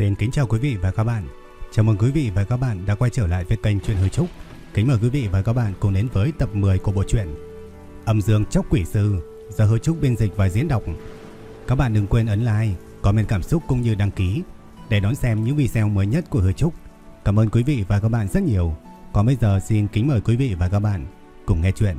Xin kính chào quý vị và các bạn. Chào mừng quý vị và các bạn đã quay trở lại với kênh Truyện Hư Trúc. Kính mời quý vị và các bạn cùng đến với tập 10 của bộ truyện Âm Dương Chóc Quỷ Sư do Hư Trúc biên dịch và diễn đọc. Các bạn đừng quên ấn like, comment cảm xúc cũng như đăng ký để đón xem những video mới nhất của Hư Trúc. Cảm ơn quý vị và các bạn rất nhiều. Còn bây giờ xin kính mời quý vị và các bạn cùng nghe chuyện.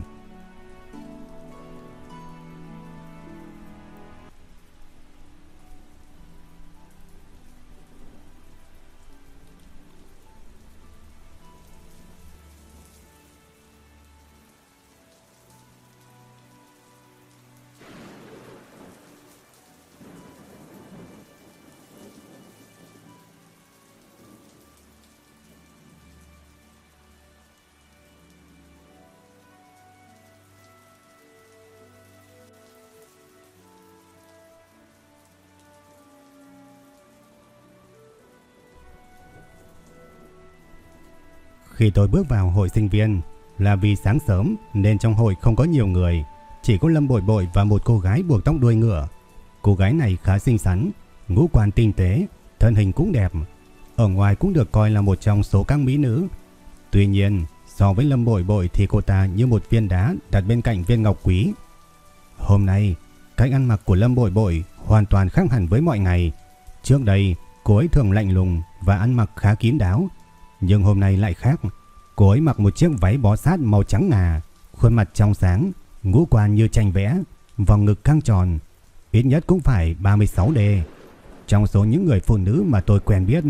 Khi tôi bước vào hội sinh viên là vì sáng sớm nên trong hội không có nhiều người, chỉ có Lâm Bội Bội và một cô gái buộc tóc đuôi ngựa. Cô gái này khá xinh xắn, ngũ quan tinh tế, thân hình cũng đẹp, ở ngoài cũng được coi là một trong số các mỹ nữ. Tuy nhiên, so với Lâm Bội Bội thì cô ta như một viên đá đặt bên cạnh viên ngọc quý. Hôm nay, cách ăn mặc của Lâm Bội Bội hoàn toàn khác hẳn với mọi ngày. Trước đây, cô ấy thường lạnh lùng và ăn mặc khá kín đáo, nhưng hôm nay lại khác. Cô ấy mặc một chiếc váy bó sát màu trắng ngà, khuôn mặt trong sáng, ngũ quan như tranh vẽ, vòng ngực căng tròn, ít nhất cũng phải 36D. Trong số những người phụ nữ mà tôi quen biết,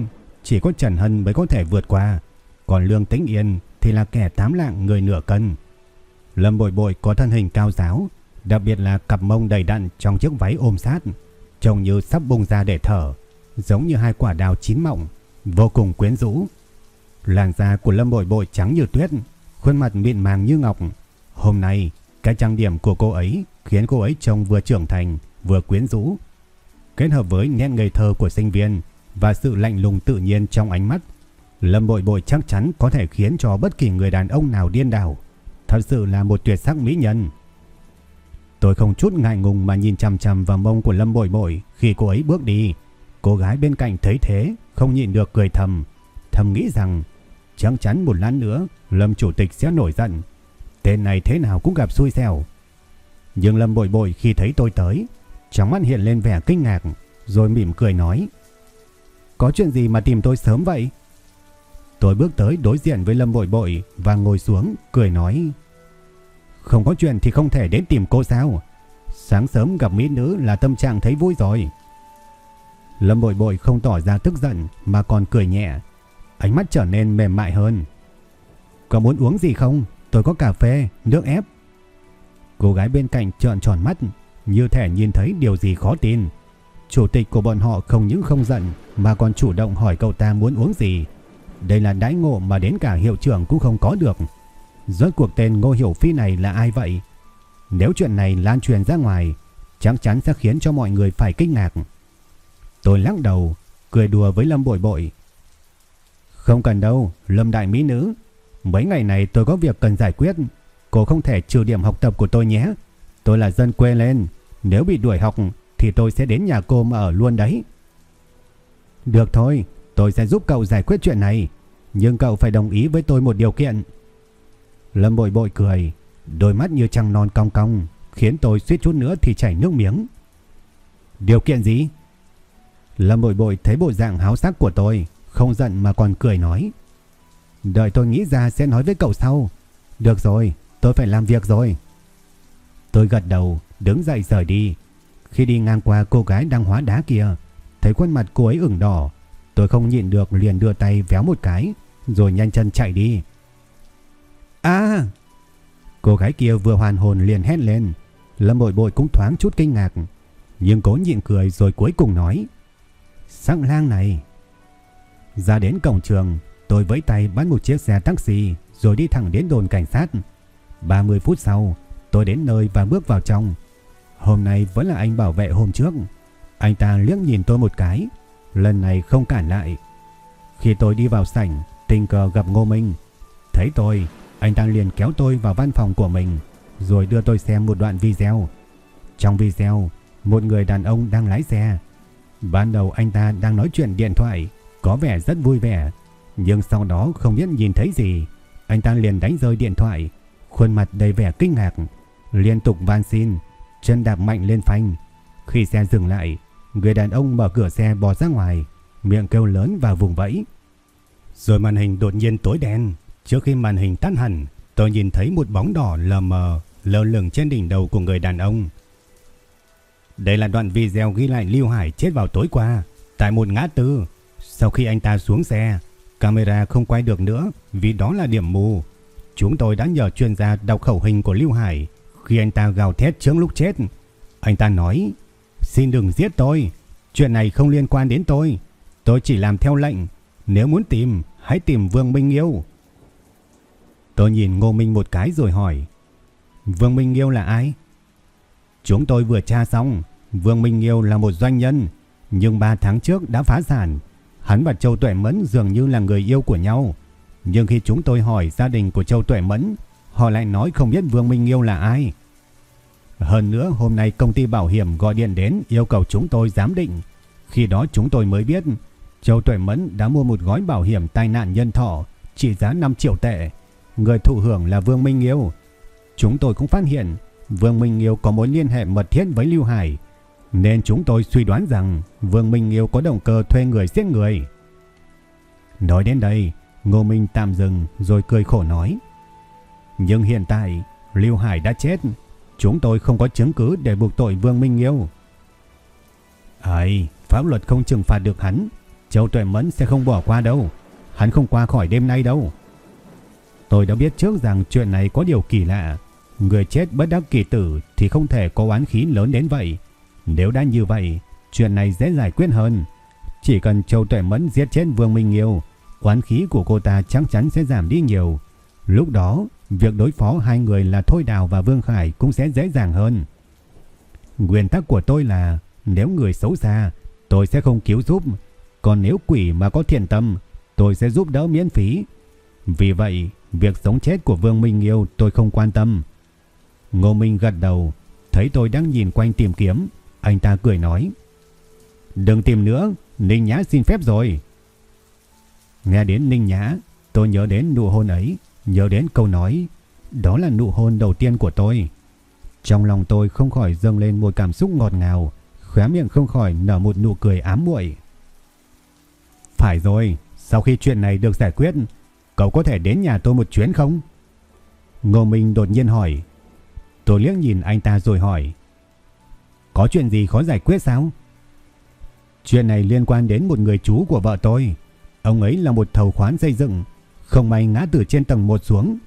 chỉ có Trần Hân mới có thể vượt qua, còn Lương Tĩnh Yên thì là kẻ tám lạng người nửa cân. Lâm Bội Bội có thân hình cao giáo, đặc biệt là cặp mông đầy đặn trong chiếc váy ôm sát, trông như sắp bung ra để thở, giống như hai quả đào chín mọng, vô cùng quyến rũ. Làn da của Lâm Bội Bội trắng như tuyết, khuôn mặt mịn màng như ngọc. Hôm nay, cái trang điểm của cô ấy khiến cô ấy trông vừa trưởng thành, vừa quyến rũ. Kết hợp với nét ngây thơ của sinh viên và sự lạnh lùng tự nhiên trong ánh mắt, Lâm Bội Bội chắc chắn có thể khiến cho bất kỳ người đàn ông nào điên đảo. Thật sự là một tuyệt sắc mỹ nhân. Tôi không chút ngại ngùng mà nhìn chằm chằm vào mông của Lâm Bội Bội khi cô ấy bước đi. Cô gái bên cạnh thấy thế, không nhịn được cười thầm, thầm nghĩ rằng chắc chắn một lát nữa Lâm chủ tịch sẽ nổi giận. Tên này thế nào cũng gặp xui xẻo. Nhưng Lâm bội bội khi thấy tôi tới, trong mắt hiện lên vẻ kinh ngạc, rồi mỉm cười nói. Có chuyện gì mà tìm tôi sớm vậy? Tôi bước tới đối diện với Lâm bội bội và ngồi xuống, cười nói. Không có chuyện thì không thể đến tìm cô sao? Sáng sớm gặp mỹ nữ là tâm trạng thấy vui rồi. Lâm bội bội không tỏ ra tức giận mà còn cười nhẹ, ánh mắt trở nên mềm mại hơn. Có muốn uống gì không? Tôi có cà phê, nước ép. Cô gái bên cạnh trợn tròn mắt, như thể nhìn thấy điều gì khó tin. Chủ tịch của bọn họ không những không giận mà còn chủ động hỏi cậu ta muốn uống gì. Đây là đãi ngộ mà đến cả hiệu trưởng cũng không có được. Rốt cuộc tên Ngô Hiểu Phi này là ai vậy? Nếu chuyện này lan truyền ra ngoài, chắc chắn sẽ khiến cho mọi người phải kinh ngạc. Tôi lắc đầu, cười đùa với Lâm Bội Bội. Không cần đâu, Lâm Đại Mỹ Nữ. Mấy ngày này tôi có việc cần giải quyết. Cô không thể trừ điểm học tập của tôi nhé. Tôi là dân quê lên. Nếu bị đuổi học thì tôi sẽ đến nhà cô mà ở luôn đấy. Được thôi, tôi sẽ giúp cậu giải quyết chuyện này. Nhưng cậu phải đồng ý với tôi một điều kiện. Lâm bội bội cười, đôi mắt như trăng non cong cong, khiến tôi suýt chút nữa thì chảy nước miếng. Điều kiện gì? Lâm bội bội thấy bộ dạng háo sắc của tôi, không giận mà còn cười nói. Đợi tôi nghĩ ra sẽ nói với cậu sau. Được rồi, tôi phải làm việc rồi. Tôi gật đầu, đứng dậy rời đi. Khi đi ngang qua cô gái đang hóa đá kia, thấy khuôn mặt cô ấy ửng đỏ. Tôi không nhịn được liền đưa tay véo một cái, rồi nhanh chân chạy đi. À! Cô gái kia vừa hoàn hồn liền hét lên. Lâm bội bội cũng thoáng chút kinh ngạc. Nhưng cố nhịn cười rồi cuối cùng nói. Sắc lang này ra đến cổng trường, tôi với tay bắt một chiếc xe taxi rồi đi thẳng đến đồn cảnh sát. 30 phút sau, tôi đến nơi và bước vào trong. Hôm nay vẫn là anh bảo vệ hôm trước. Anh ta liếc nhìn tôi một cái, lần này không cản lại. Khi tôi đi vào sảnh, tình cờ gặp Ngô Minh. Thấy tôi, anh ta liền kéo tôi vào văn phòng của mình, rồi đưa tôi xem một đoạn video. Trong video, một người đàn ông đang lái xe. Ban đầu anh ta đang nói chuyện điện thoại, có vẻ rất vui vẻ, nhưng sau đó không biết nhìn thấy gì, anh ta liền đánh rơi điện thoại, khuôn mặt đầy vẻ kinh ngạc, liên tục van xin, chân đạp mạnh lên phanh. Khi xe dừng lại, người đàn ông mở cửa xe bò ra ngoài, miệng kêu lớn và vùng vẫy. Rồi màn hình đột nhiên tối đen, trước khi màn hình tắt hẳn, tôi nhìn thấy một bóng đỏ lờ mờ lơ lửng trên đỉnh đầu của người đàn ông. Đây là đoạn video ghi lại Lưu Hải chết vào tối qua tại một ngã tư. Sau khi anh ta xuống xe, camera không quay được nữa vì đó là điểm mù. Chúng tôi đã nhờ chuyên gia đọc khẩu hình của Lưu Hải khi anh ta gào thét trước lúc chết. Anh ta nói, xin đừng giết tôi, chuyện này không liên quan đến tôi. Tôi chỉ làm theo lệnh, nếu muốn tìm, hãy tìm Vương Minh Yêu. Tôi nhìn Ngô Minh một cái rồi hỏi, Vương Minh Yêu là ai? Chúng tôi vừa tra xong, Vương Minh Yêu là một doanh nhân, nhưng 3 tháng trước đã phá sản. Hắn và Châu Tuệ Mẫn dường như là người yêu của nhau. Nhưng khi chúng tôi hỏi gia đình của Châu Tuệ Mẫn, họ lại nói không biết Vương Minh Yêu là ai. Hơn nữa hôm nay công ty bảo hiểm gọi điện đến yêu cầu chúng tôi giám định. Khi đó chúng tôi mới biết Châu Tuệ Mẫn đã mua một gói bảo hiểm tai nạn nhân thọ trị giá 5 triệu tệ. Người thụ hưởng là Vương Minh Yêu. Chúng tôi cũng phát hiện Vương Minh Yêu có mối liên hệ mật thiết với Lưu Hải. Nên chúng tôi suy đoán rằng Vương Minh Nghiêu có động cơ thuê người giết người. Nói đến đây, Ngô Minh tạm dừng rồi cười khổ nói. Nhưng hiện tại, Lưu Hải đã chết. Chúng tôi không có chứng cứ để buộc tội Vương Minh Nghiêu. Ấy, pháp luật không trừng phạt được hắn. Châu Tuệ Mẫn sẽ không bỏ qua đâu. Hắn không qua khỏi đêm nay đâu. Tôi đã biết trước rằng chuyện này có điều kỳ lạ. Người chết bất đắc kỳ tử thì không thể có oán khí lớn đến vậy. Nếu đã như vậy, chuyện này dễ giải quyết hơn. Chỉ cần Châu Tuệ Mẫn giết chết Vương Minh Yêu, oán khí của cô ta chắc chắn sẽ giảm đi nhiều. Lúc đó, việc đối phó hai người là Thôi Đào và Vương Khải cũng sẽ dễ dàng hơn. Nguyên tắc của tôi là nếu người xấu xa, tôi sẽ không cứu giúp. Còn nếu quỷ mà có thiện tâm, tôi sẽ giúp đỡ miễn phí. Vì vậy, việc sống chết của Vương Minh Yêu tôi không quan tâm. Ngô Minh gật đầu, thấy tôi đang nhìn quanh tìm kiếm, anh ta cười nói. Đừng tìm nữa, Ninh Nhã xin phép rồi. Nghe đến Ninh Nhã, tôi nhớ đến nụ hôn ấy, nhớ đến câu nói, đó là nụ hôn đầu tiên của tôi. Trong lòng tôi không khỏi dâng lên một cảm xúc ngọt ngào, khóe miệng không khỏi nở một nụ cười ám muội. Phải rồi, sau khi chuyện này được giải quyết, cậu có thể đến nhà tôi một chuyến không? Ngô Minh đột nhiên hỏi. Tôi liếc nhìn anh ta rồi hỏi. Có chuyện gì khó giải quyết sao? Chuyện này liên quan đến một người chú của vợ tôi. Ông ấy là một thầu khoán xây dựng. Không may ngã từ trên tầng 1 xuống.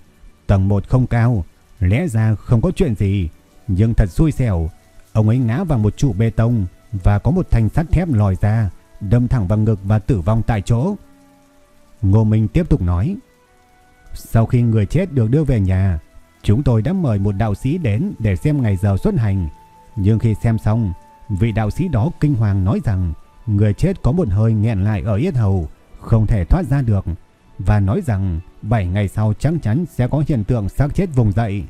Tầng 1 không cao. Lẽ ra không có chuyện gì. Nhưng thật xui xẻo. Ông ấy ngã vào một trụ bê tông. Và có một thanh sắt thép lòi ra. Đâm thẳng vào ngực và tử vong tại chỗ. Ngô Minh tiếp tục nói. Sau khi người chết được đưa về nhà. Chúng tôi đã mời một đạo sĩ đến để xem ngày giờ xuất hành. Nhưng khi xem xong, vị đạo sĩ đó kinh hoàng nói rằng người chết có một hơi nghẹn lại ở yết hầu, không thể thoát ra được và nói rằng 7 ngày sau chắc chắn sẽ có hiện tượng xác chết vùng dậy.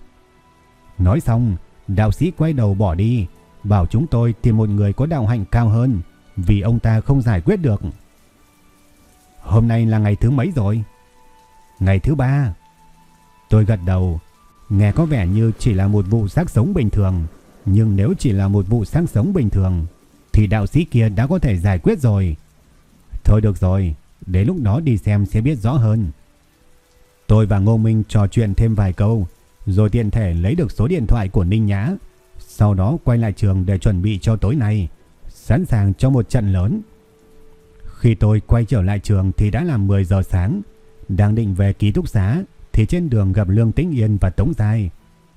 Nói xong, đạo sĩ quay đầu bỏ đi, bảo chúng tôi tìm một người có đạo hạnh cao hơn vì ông ta không giải quyết được. Hôm nay là ngày thứ mấy rồi? Ngày thứ ba. Tôi gật đầu, nghe có vẻ như chỉ là một vụ xác sống bình thường, nhưng nếu chỉ là một vụ sáng sống bình thường, Thì đạo sĩ kia đã có thể giải quyết rồi. Thôi được rồi Đến lúc đó đi xem sẽ biết rõ hơn. Tôi và Ngô Minh trò chuyện thêm vài câu, Rồi tiện thể lấy được số điện thoại của Ninh Nhã. Sau đó quay lại trường để chuẩn bị cho tối nay, Sẵn sàng cho một trận lớn. Khi tôi quay trở lại trường thì đã là 10 giờ sáng. Đang định về ký túc xá, Thì trên đường gặp Lương Tĩnh Yên và Tống Giai.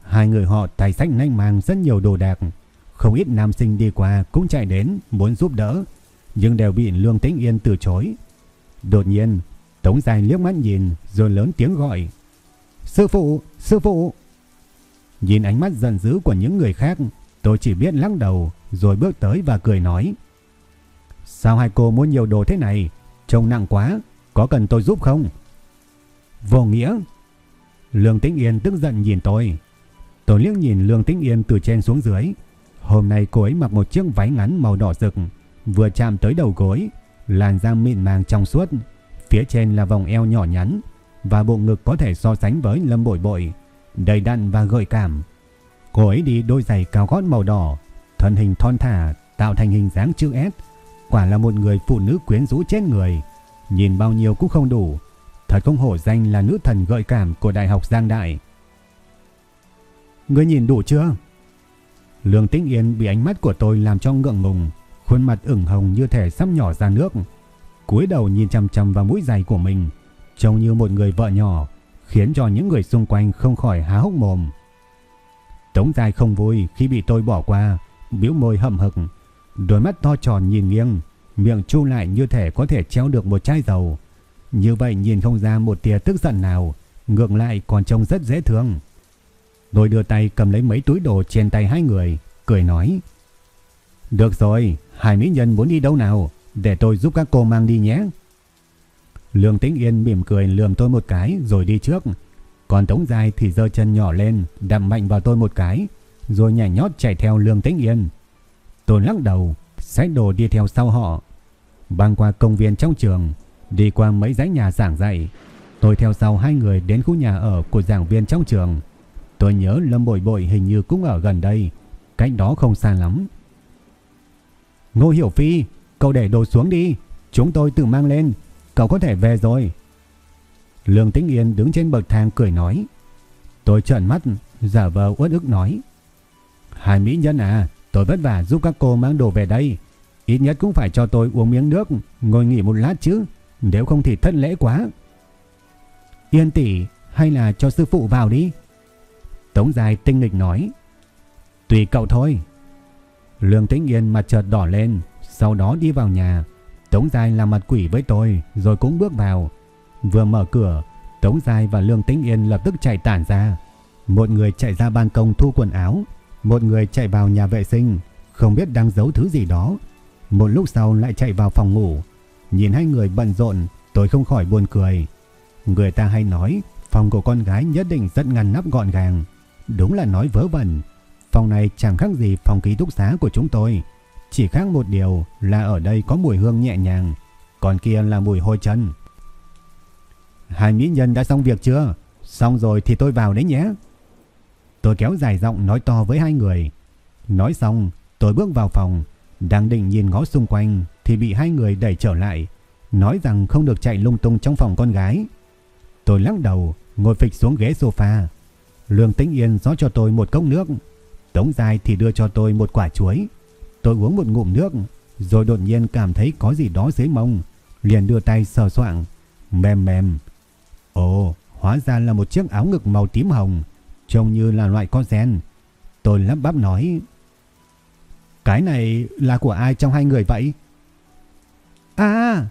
Hai người họ tài sách nanh mang rất nhiều đồ đạc. Không ít nam sinh đi qua cũng chạy đến muốn giúp đỡ, nhưng đều bị Lương Tĩnh Yên từ chối. Đột nhiên, Tống Dài liếc mắt nhìn rồi lớn tiếng gọi. Sư phụ, sư phụ. Nhìn ánh mắt giận dữ của những người khác, tôi chỉ biết lắc đầu rồi bước tới và cười nói. Sao hai cô muốn nhiều đồ thế này? Trông nặng quá, có cần tôi giúp không? Vô nghĩa. Lương Tĩnh Yên tức giận nhìn tôi. Tôi liếc nhìn Lương Tĩnh Yên từ trên xuống dưới. Hôm nay cô ấy mặc một chiếc váy ngắn màu đỏ rực, vừa chạm tới đầu gối, làn da mịn màng trong suốt, phía trên là vòng eo nhỏ nhắn và bộ ngực có thể so sánh với Lâm Bội Bội, đầy đặn và gợi cảm. Cô ấy đi đôi giày cao gót màu đỏ, thân hình thon thả tạo thành hình dáng chữ S, quả là một người phụ nữ quyến rũ chết người, nhìn bao nhiêu cũng không đủ. Thật không hổ danh là nữ thần gợi cảm của Đại học Giang Đại. Ngươi nhìn đủ chưa? Lương Tĩnh Yên bị ánh mắt của tôi làm cho ngượng ngùng, khuôn mặt ửng hồng như thể sắp nhỏ ra nước. cúi đầu nhìn chăm chăm vào mũi giày của mình, trông như một người vợ nhỏ, khiến cho những người xung quanh không khỏi há hốc mồm. Tống dài không vui khi bị tôi bỏ qua, bĩu môi hậm hực, đôi mắt to tròn nhìn nghiêng, miệng chu lại như thể có thể treo được một chai dầu. Như vậy nhìn không ra một tia tức giận nào, ngược lại còn trông rất dễ thương. Tôi đưa tay cầm lấy mấy túi đồ trên tay hai người, cười nói. Được rồi, hai mỹ nhân muốn đi đâu nào, để tôi giúp các cô mang đi nhé. Lương Tĩnh Yên mỉm cười lườm tôi một cái rồi đi trước. Còn Tống Giai thì giơ chân nhỏ lên, đậm mạnh vào tôi một cái, rồi nhảy nhót chạy theo Lương Tĩnh Yên. Tôi lắc đầu, xách đồ đi theo sau họ. Băng qua công viên trong trường, đi qua mấy dãy nhà giảng dạy. Tôi theo sau hai người đến khu nhà ở của giảng viên trong trường. Tôi nhớ Lâm Bội Bội hình như cũng ở gần đây, cách đó không xa lắm. Ngô Hiểu Phi, cậu để đồ xuống đi, chúng tôi tự mang lên, cậu có thể về rồi. Lương Tĩnh Yên đứng trên bậc thang cười nói. Tôi trợn mắt, giả vờ uất ức nói. Hai mỹ nhân à, tôi vất vả giúp các cô mang đồ về đây. Ít nhất cũng phải cho tôi uống miếng nước, ngồi nghỉ một lát chứ, nếu không thì thất lễ quá. Yên tỷ, hay là cho sư phụ vào đi. Tống dài tinh nghịch nói. Tùy cậu thôi. Lương Tĩnh Yên mặt chợt đỏ lên, sau đó đi vào nhà. Tống dài làm mặt quỷ với tôi, rồi cũng bước vào. Vừa mở cửa, Tống dài và Lương Tĩnh Yên lập tức chạy tản ra. Một người chạy ra ban công thu quần áo, một người chạy vào nhà vệ sinh, không biết đang giấu thứ gì đó. Một lúc sau lại chạy vào phòng ngủ. Nhìn hai người bận rộn, tôi không khỏi buồn cười. Người ta hay nói phòng của con gái nhất định rất ngăn nắp gọn gàng. Đúng là nói vớ vẩn. Phòng này chẳng khác gì phòng ký túc xá của chúng tôi. Chỉ khác một điều là ở đây có mùi hương nhẹ nhàng, còn kia là mùi hôi chân. Hai mỹ nhân đã xong việc chưa? Xong rồi thì tôi vào đấy nhé. Tôi kéo dài giọng nói to với hai người. Nói xong, tôi bước vào phòng, đang định nhìn ngó xung quanh thì bị hai người đẩy trở lại, nói rằng không được chạy lung tung trong phòng con gái. Tôi lắc đầu, ngồi phịch xuống ghế sofa. Lương Tĩnh Yên rót cho tôi một cốc nước, Tống Dài thì đưa cho tôi một quả chuối. Tôi uống một ngụm nước, rồi đột nhiên cảm thấy có gì đó dưới mông, liền đưa tay sờ soạng, mềm mềm. Ồ, hóa ra là một chiếc áo ngực màu tím hồng, trông như là loại có gen. Tôi lắp bắp nói, cái này là của ai trong hai người vậy? À!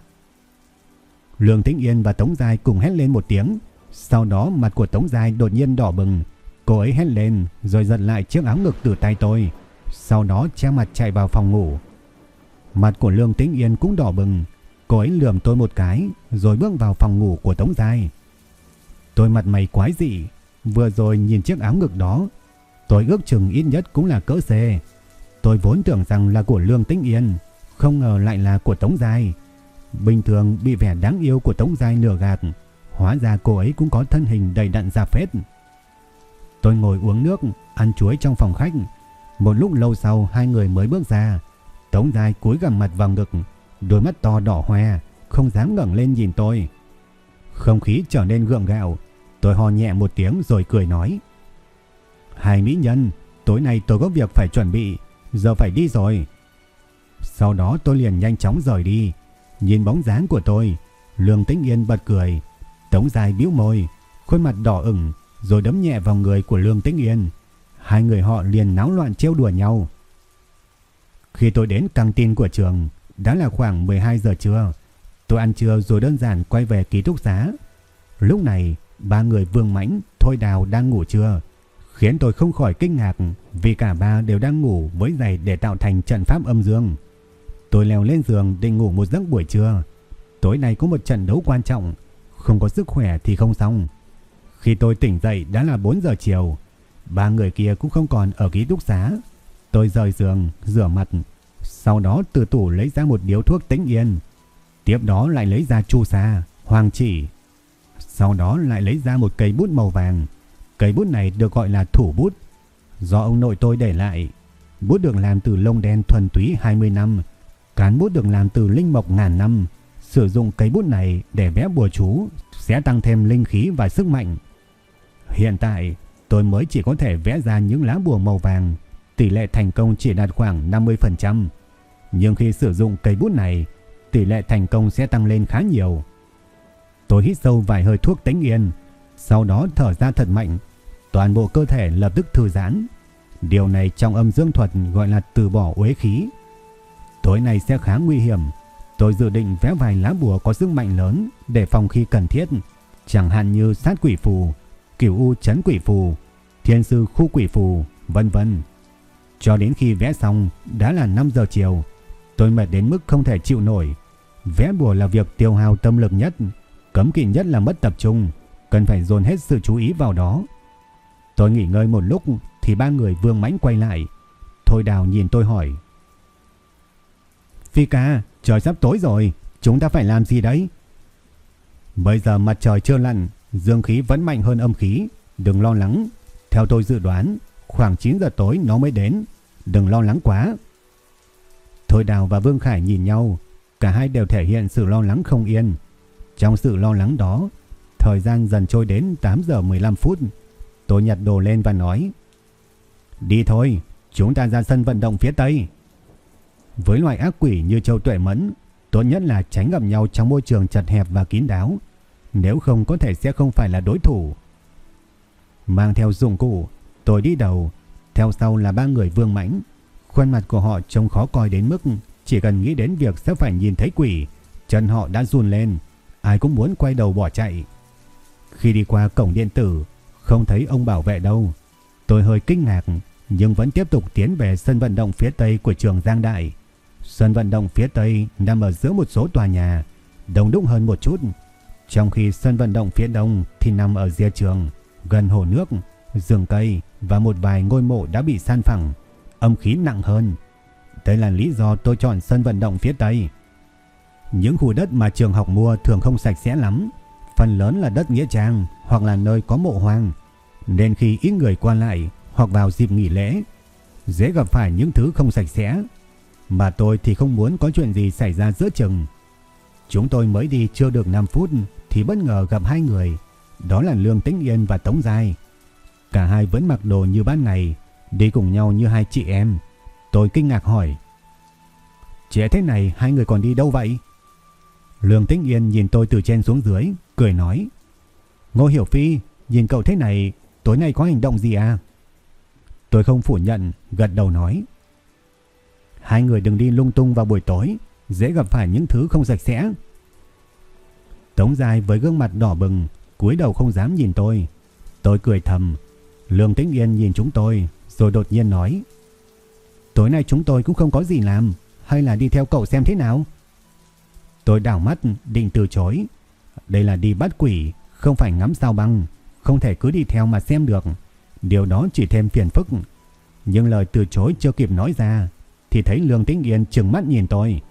Lương Tĩnh Yên và Tống Giai cùng hét lên một tiếng. Sau đó mặt của Tống Giai đột nhiên đỏ bừng. Cô ấy hét lên rồi giật lại chiếc áo ngực từ tay tôi. Sau đó che mặt chạy vào phòng ngủ. Mặt của Lương Tĩnh Yên cũng đỏ bừng. Cô ấy lườm tôi một cái rồi bước vào phòng ngủ của Tống Giai. Tôi mặt mày quái dị. Vừa rồi nhìn chiếc áo ngực đó. Tôi ước chừng ít nhất cũng là cỡ xê. Tôi vốn tưởng rằng là của Lương Tĩnh Yên, không ngờ lại là của Tống Giai. Bình thường bị vẻ đáng yêu của Tống Giai nửa gạt, hóa ra cô ấy cũng có thân hình đầy đặn ra phết. Tôi ngồi uống nước, ăn chuối trong phòng khách. Một lúc lâu sau hai người mới bước ra. Tống dài cúi gằm mặt vào ngực, đôi mắt to đỏ hoe, không dám ngẩng lên nhìn tôi. Không khí trở nên gượng gạo, tôi ho nhẹ một tiếng rồi cười nói. Hai mỹ nhân, tối nay tôi có việc phải chuẩn bị, giờ phải đi rồi. Sau đó tôi liền nhanh chóng rời đi. Nhìn bóng dáng của tôi, Lương Tĩnh Yên bật cười. Tống dài bĩu môi, khuôn mặt đỏ ửng rồi đấm nhẹ vào người của Lương Tĩnh Yên. Hai người họ liền náo loạn trêu đùa nhau. Khi tôi đến căng tin của trường, đã là khoảng 12 giờ trưa. Tôi ăn trưa rồi đơn giản quay về ký túc xá. Lúc này, ba người Vương Mãnh, Thôi Đào đang ngủ trưa khiến tôi không khỏi kinh ngạc vì cả ba đều đang ngủ với giày để tạo thành trận pháp âm dương. Tôi leo lên giường định ngủ một giấc buổi trưa. Tối nay có một trận đấu quan trọng, không có sức khỏe thì không xong. Khi tôi tỉnh dậy đã là 4 giờ chiều, ba người kia cũng không còn ở ký túc xá. Tôi rời giường, rửa mặt, Sau đó từ tủ lấy ra một điếu thuốc tĩnh yên. Tiếp đó lại lấy ra chu sa, hoàng chỉ. Sau đó lại lấy ra một cây bút màu vàng. Cây bút này được gọi là thủ bút. Do ông nội tôi để lại. Bút được làm từ lông đen thuần túy 20 năm. Cán bút được làm từ linh mộc ngàn năm. Sử dụng cây bút này để vẽ bùa chú sẽ tăng thêm linh khí và sức mạnh. Hiện tại tôi mới chỉ có thể vẽ ra những lá bùa màu vàng. Tỷ lệ thành công chỉ đạt khoảng 50%. Nhưng khi sử dụng cây bút này, tỷ lệ thành công sẽ tăng lên khá nhiều. Tôi hít sâu vài hơi thuốc tĩnh yên, sau đó thở ra thật mạnh, toàn bộ cơ thể lập tức thư giãn. Điều này trong âm dương thuật gọi là từ bỏ uế khí. Tối nay sẽ khá nguy hiểm, tôi dự định vẽ vài lá bùa có sức mạnh lớn để phòng khi cần thiết, chẳng hạn như sát quỷ phù, cửu u chấn quỷ phù, thiên sư khu quỷ phù, vân vân. Cho đến khi vẽ xong đã là 5 giờ chiều, tôi mệt đến mức không thể chịu nổi. Vẽ bùa là việc tiêu hao tâm lực nhất, cấm kỵ nhất là mất tập trung, cần phải dồn hết sự chú ý vào đó. Tôi nghỉ ngơi một lúc thì ba người Vương Mãnh quay lại. Thôi Đào nhìn tôi hỏi: "Phi ca, trời sắp tối rồi, chúng ta phải làm gì đấy?" Bây giờ mặt trời chưa lặn, dương khí vẫn mạnh hơn âm khí, đừng lo lắng. Theo tôi dự đoán, khoảng 9 giờ tối nó mới đến, đừng lo lắng quá. Thôi Đào và Vương Khải nhìn nhau, cả hai đều thể hiện sự lo lắng không yên. Trong sự lo lắng đó, thời gian dần trôi đến 8 giờ 15 phút. Tôi nhặt đồ lên và nói, Đi thôi, chúng ta ra sân vận động phía Tây. Với loại ác quỷ như Châu Tuệ Mẫn, tốt nhất là tránh gặp nhau trong môi trường chật hẹp và kín đáo. Nếu không có thể sẽ không phải là đối thủ. Mang theo dụng cụ, tôi đi đầu, theo sau là ba người vương mãnh. Khuôn mặt của họ trông khó coi đến mức chỉ cần nghĩ đến việc sẽ phải nhìn thấy quỷ, chân họ đã run lên, ai cũng muốn quay đầu bỏ chạy. Khi đi qua cổng điện tử, không thấy ông bảo vệ đâu. Tôi hơi kinh ngạc nhưng vẫn tiếp tục tiến về sân vận động phía tây của trường Giang Đại. Sân vận động phía tây nằm ở giữa một số tòa nhà, đông đúc hơn một chút. Trong khi sân vận động phía đông thì nằm ở rìa trường, gần hồ nước, rừng cây và một vài ngôi mộ đã bị san phẳng, âm khí nặng hơn. Đây là lý do tôi chọn sân vận động phía tây. Những khu đất mà trường học mua thường không sạch sẽ lắm, phần lớn là đất nghĩa trang hoặc là nơi có mộ hoang, nên khi ít người qua lại hoặc vào dịp nghỉ lễ, dễ gặp phải những thứ không sạch sẽ. Mà tôi thì không muốn có chuyện gì xảy ra giữa chừng. Chúng tôi mới đi chưa được 5 phút thì bất ngờ gặp hai người, đó là Lương Tĩnh Yên và Tống Giai. Cả hai vẫn mặc đồ như ban ngày, đi cùng nhau như hai chị em. Tôi kinh ngạc hỏi: "Trễ thế này hai người còn đi đâu vậy?" Lương Tĩnh Yên nhìn tôi từ trên xuống dưới, cười nói: "Ngô Hiểu Phi, nhìn cậu thế này, tối nay có hành động gì à?" Tôi không phủ nhận, gật đầu nói: "Hai người đừng đi lung tung vào buổi tối, dễ gặp phải những thứ không sạch sẽ." Tống Dài với gương mặt đỏ bừng, cúi đầu không dám nhìn tôi. Tôi cười thầm. Lương Tĩnh Yên nhìn chúng tôi, rồi đột nhiên nói: "Tối nay chúng tôi cũng không có gì làm, hay là đi theo cậu xem thế nào?" Tôi đảo mắt định từ chối. Đây là đi bắt quỷ, không phải ngắm sao băng, không thể cứ đi theo mà xem được. Điều đó chỉ thêm phiền phức. Nhưng lời từ chối chưa kịp nói ra thì thấy Lương Tĩnh Yên trừng mắt nhìn tôi.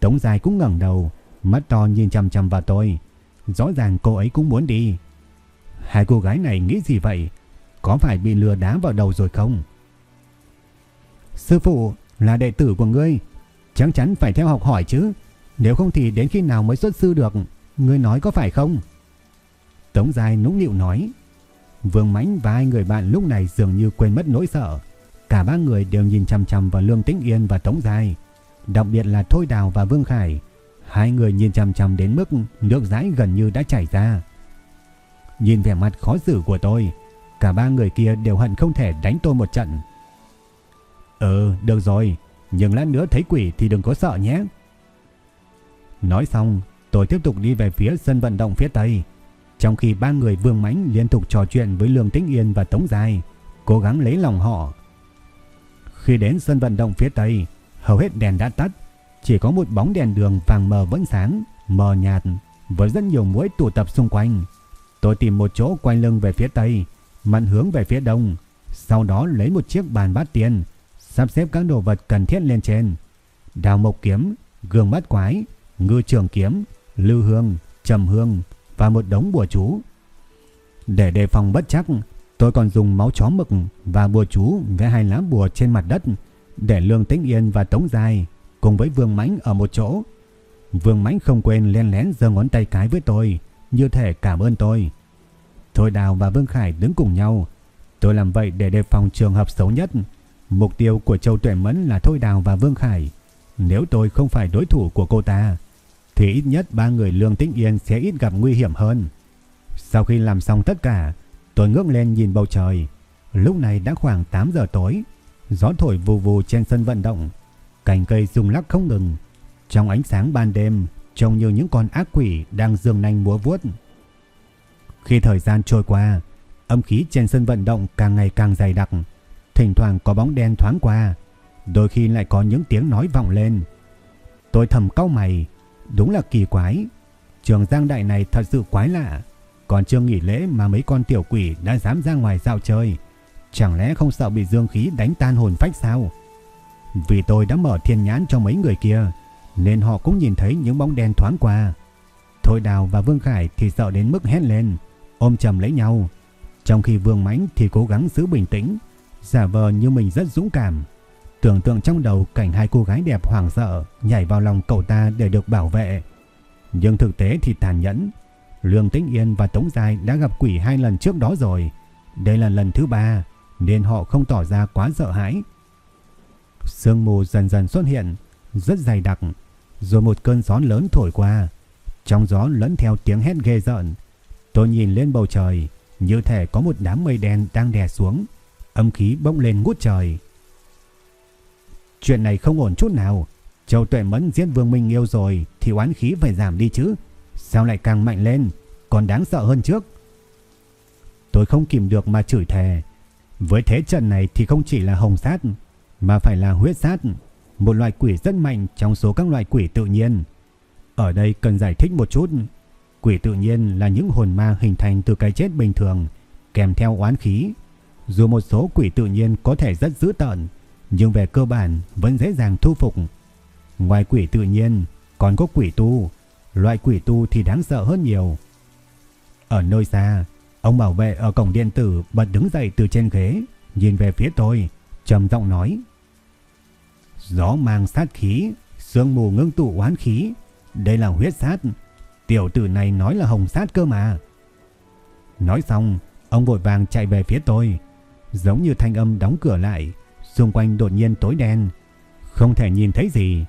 Tống Dài cũng ngẩng đầu, mắt to nhìn chằm chằm vào tôi. Rõ ràng cô ấy cũng muốn đi. Hai cô gái này nghĩ gì vậy? Có phải bị lừa đá vào đầu rồi không? Sư phụ là đệ tử của ngươi, chắc chắn phải theo học hỏi chứ. Nếu không thì đến khi nào mới xuất sư được, ngươi nói có phải không? Tống Dài nũng nịu nói. Vương Mãnh và hai người bạn lúc này dường như quên mất nỗi sợ. Cả ba người đều nhìn chằm chằm vào Lương Tĩnh Yên và Tống Dài. Đặc biệt là Thôi Đào và Vương Khải. Hai người nhìn chằm chằm đến mức nước rãi gần như đã chảy ra. Nhìn vẻ mặt khó xử của tôi, cả ba người kia đều hận không thể đánh tôi một trận. Ừ, được rồi, nhưng lát nữa thấy quỷ thì đừng có sợ nhé. Nói xong, tôi tiếp tục đi về phía sân vận động phía Tây. Trong khi ba người vương Mánh liên tục trò chuyện với Lương Tĩnh Yên và Tống Giai, cố gắng lấy lòng họ. Khi đến sân vận động phía Tây, hầu hết đèn đã tắt, chỉ có một bóng đèn đường vàng mờ vẫn sáng, mờ nhạt, với rất nhiều muỗi tụ tập xung quanh. Tôi tìm một chỗ quay lưng về phía Tây, mặt hướng về phía Đông, sau đó lấy một chiếc bàn bát tiền, sắp xếp các đồ vật cần thiết lên trên. đào mộc kiếm, gương mắt quái, ngư trường kiếm, lưu hương, trầm hương và một đống bùa chú. Để đề phòng bất chắc, tôi còn dùng máu chó mực và bùa chú vẽ hai lá bùa trên mặt đất để Lương Tĩnh Yên và Tống Dài cùng với Vương Mãnh ở một chỗ. Vương Mãnh không quên len lén giơ ngón tay cái với tôi, như thể cảm ơn tôi. Thôi Đào và Vương Khải đứng cùng nhau. Tôi làm vậy để đề phòng trường hợp xấu nhất. Mục tiêu của Châu Tuệ Mẫn là Thôi Đào và Vương Khải. Nếu tôi không phải đối thủ của cô ta, thì ít nhất ba người Lương Tĩnh Yên sẽ ít gặp nguy hiểm hơn. Sau khi làm xong tất cả, tôi ngước lên nhìn bầu trời. Lúc này đã khoảng 8 giờ tối, gió thổi vù vù trên sân vận động, cành cây rung lắc không ngừng. Trong ánh sáng ban đêm, trông như những con ác quỷ đang dương nanh múa vuốt. Khi thời gian trôi qua, âm khí trên sân vận động càng ngày càng dày đặc, thỉnh thoảng có bóng đen thoáng qua, đôi khi lại có những tiếng nói vọng lên. Tôi thầm cau mày, đúng là kỳ quái, trường Giang Đại này thật sự quái lạ, còn chưa nghỉ lễ mà mấy con tiểu quỷ đã dám ra ngoài dạo chơi, chẳng lẽ không sợ bị dương khí đánh tan hồn phách sao? Vì tôi đã mở thiên nhãn cho mấy người kia, nên họ cũng nhìn thấy những bóng đen thoáng qua. Thôi Đào và Vương Khải thì sợ đến mức hét lên, ôm chầm lấy nhau, trong khi Vương Mãnh thì cố gắng giữ bình tĩnh, giả vờ như mình rất dũng cảm. Tưởng tượng trong đầu cảnh hai cô gái đẹp hoảng sợ nhảy vào lòng cậu ta để được bảo vệ. Nhưng thực tế thì tàn nhẫn. Lương Tĩnh Yên và Tống Giai đã gặp quỷ hai lần trước đó rồi. Đây là lần thứ ba nên họ không tỏ ra quá sợ hãi. Sương mù dần dần xuất hiện, rất dày đặc, rồi một cơn gió lớn thổi qua. Trong gió lẫn theo tiếng hét ghê rợn. Tôi nhìn lên bầu trời, như thể có một đám mây đen đang đè xuống, âm khí bỗng lên ngút trời. Chuyện này không ổn chút nào. Châu Tuệ Mẫn giết Vương Minh yêu rồi thì oán khí phải giảm đi chứ. Sao lại càng mạnh lên, còn đáng sợ hơn trước. Tôi không kìm được mà chửi thề. Với thế trận này thì không chỉ là hồng sát, mà phải là huyết sát, một loại quỷ rất mạnh trong số các loại quỷ tự nhiên. Ở đây cần giải thích một chút. Quỷ tự nhiên là những hồn ma hình thành từ cái chết bình thường, kèm theo oán khí. Dù một số quỷ tự nhiên có thể rất dữ tợn, nhưng về cơ bản vẫn dễ dàng thu phục. Ngoài quỷ tự nhiên, còn có quỷ tu. Loại quỷ tu thì đáng sợ hơn nhiều. Ở nơi xa, ông bảo vệ ở cổng điện tử bật đứng dậy từ trên ghế, nhìn về phía tôi, trầm giọng nói: "Gió mang sát khí, sương mù ngưng tụ oán khí, đây là huyết sát. Tiểu tử này nói là hồng sát cơ mà." Nói xong, ông vội vàng chạy về phía tôi, giống như thanh âm đóng cửa lại, xung quanh đột nhiên tối đen, không thể nhìn thấy gì.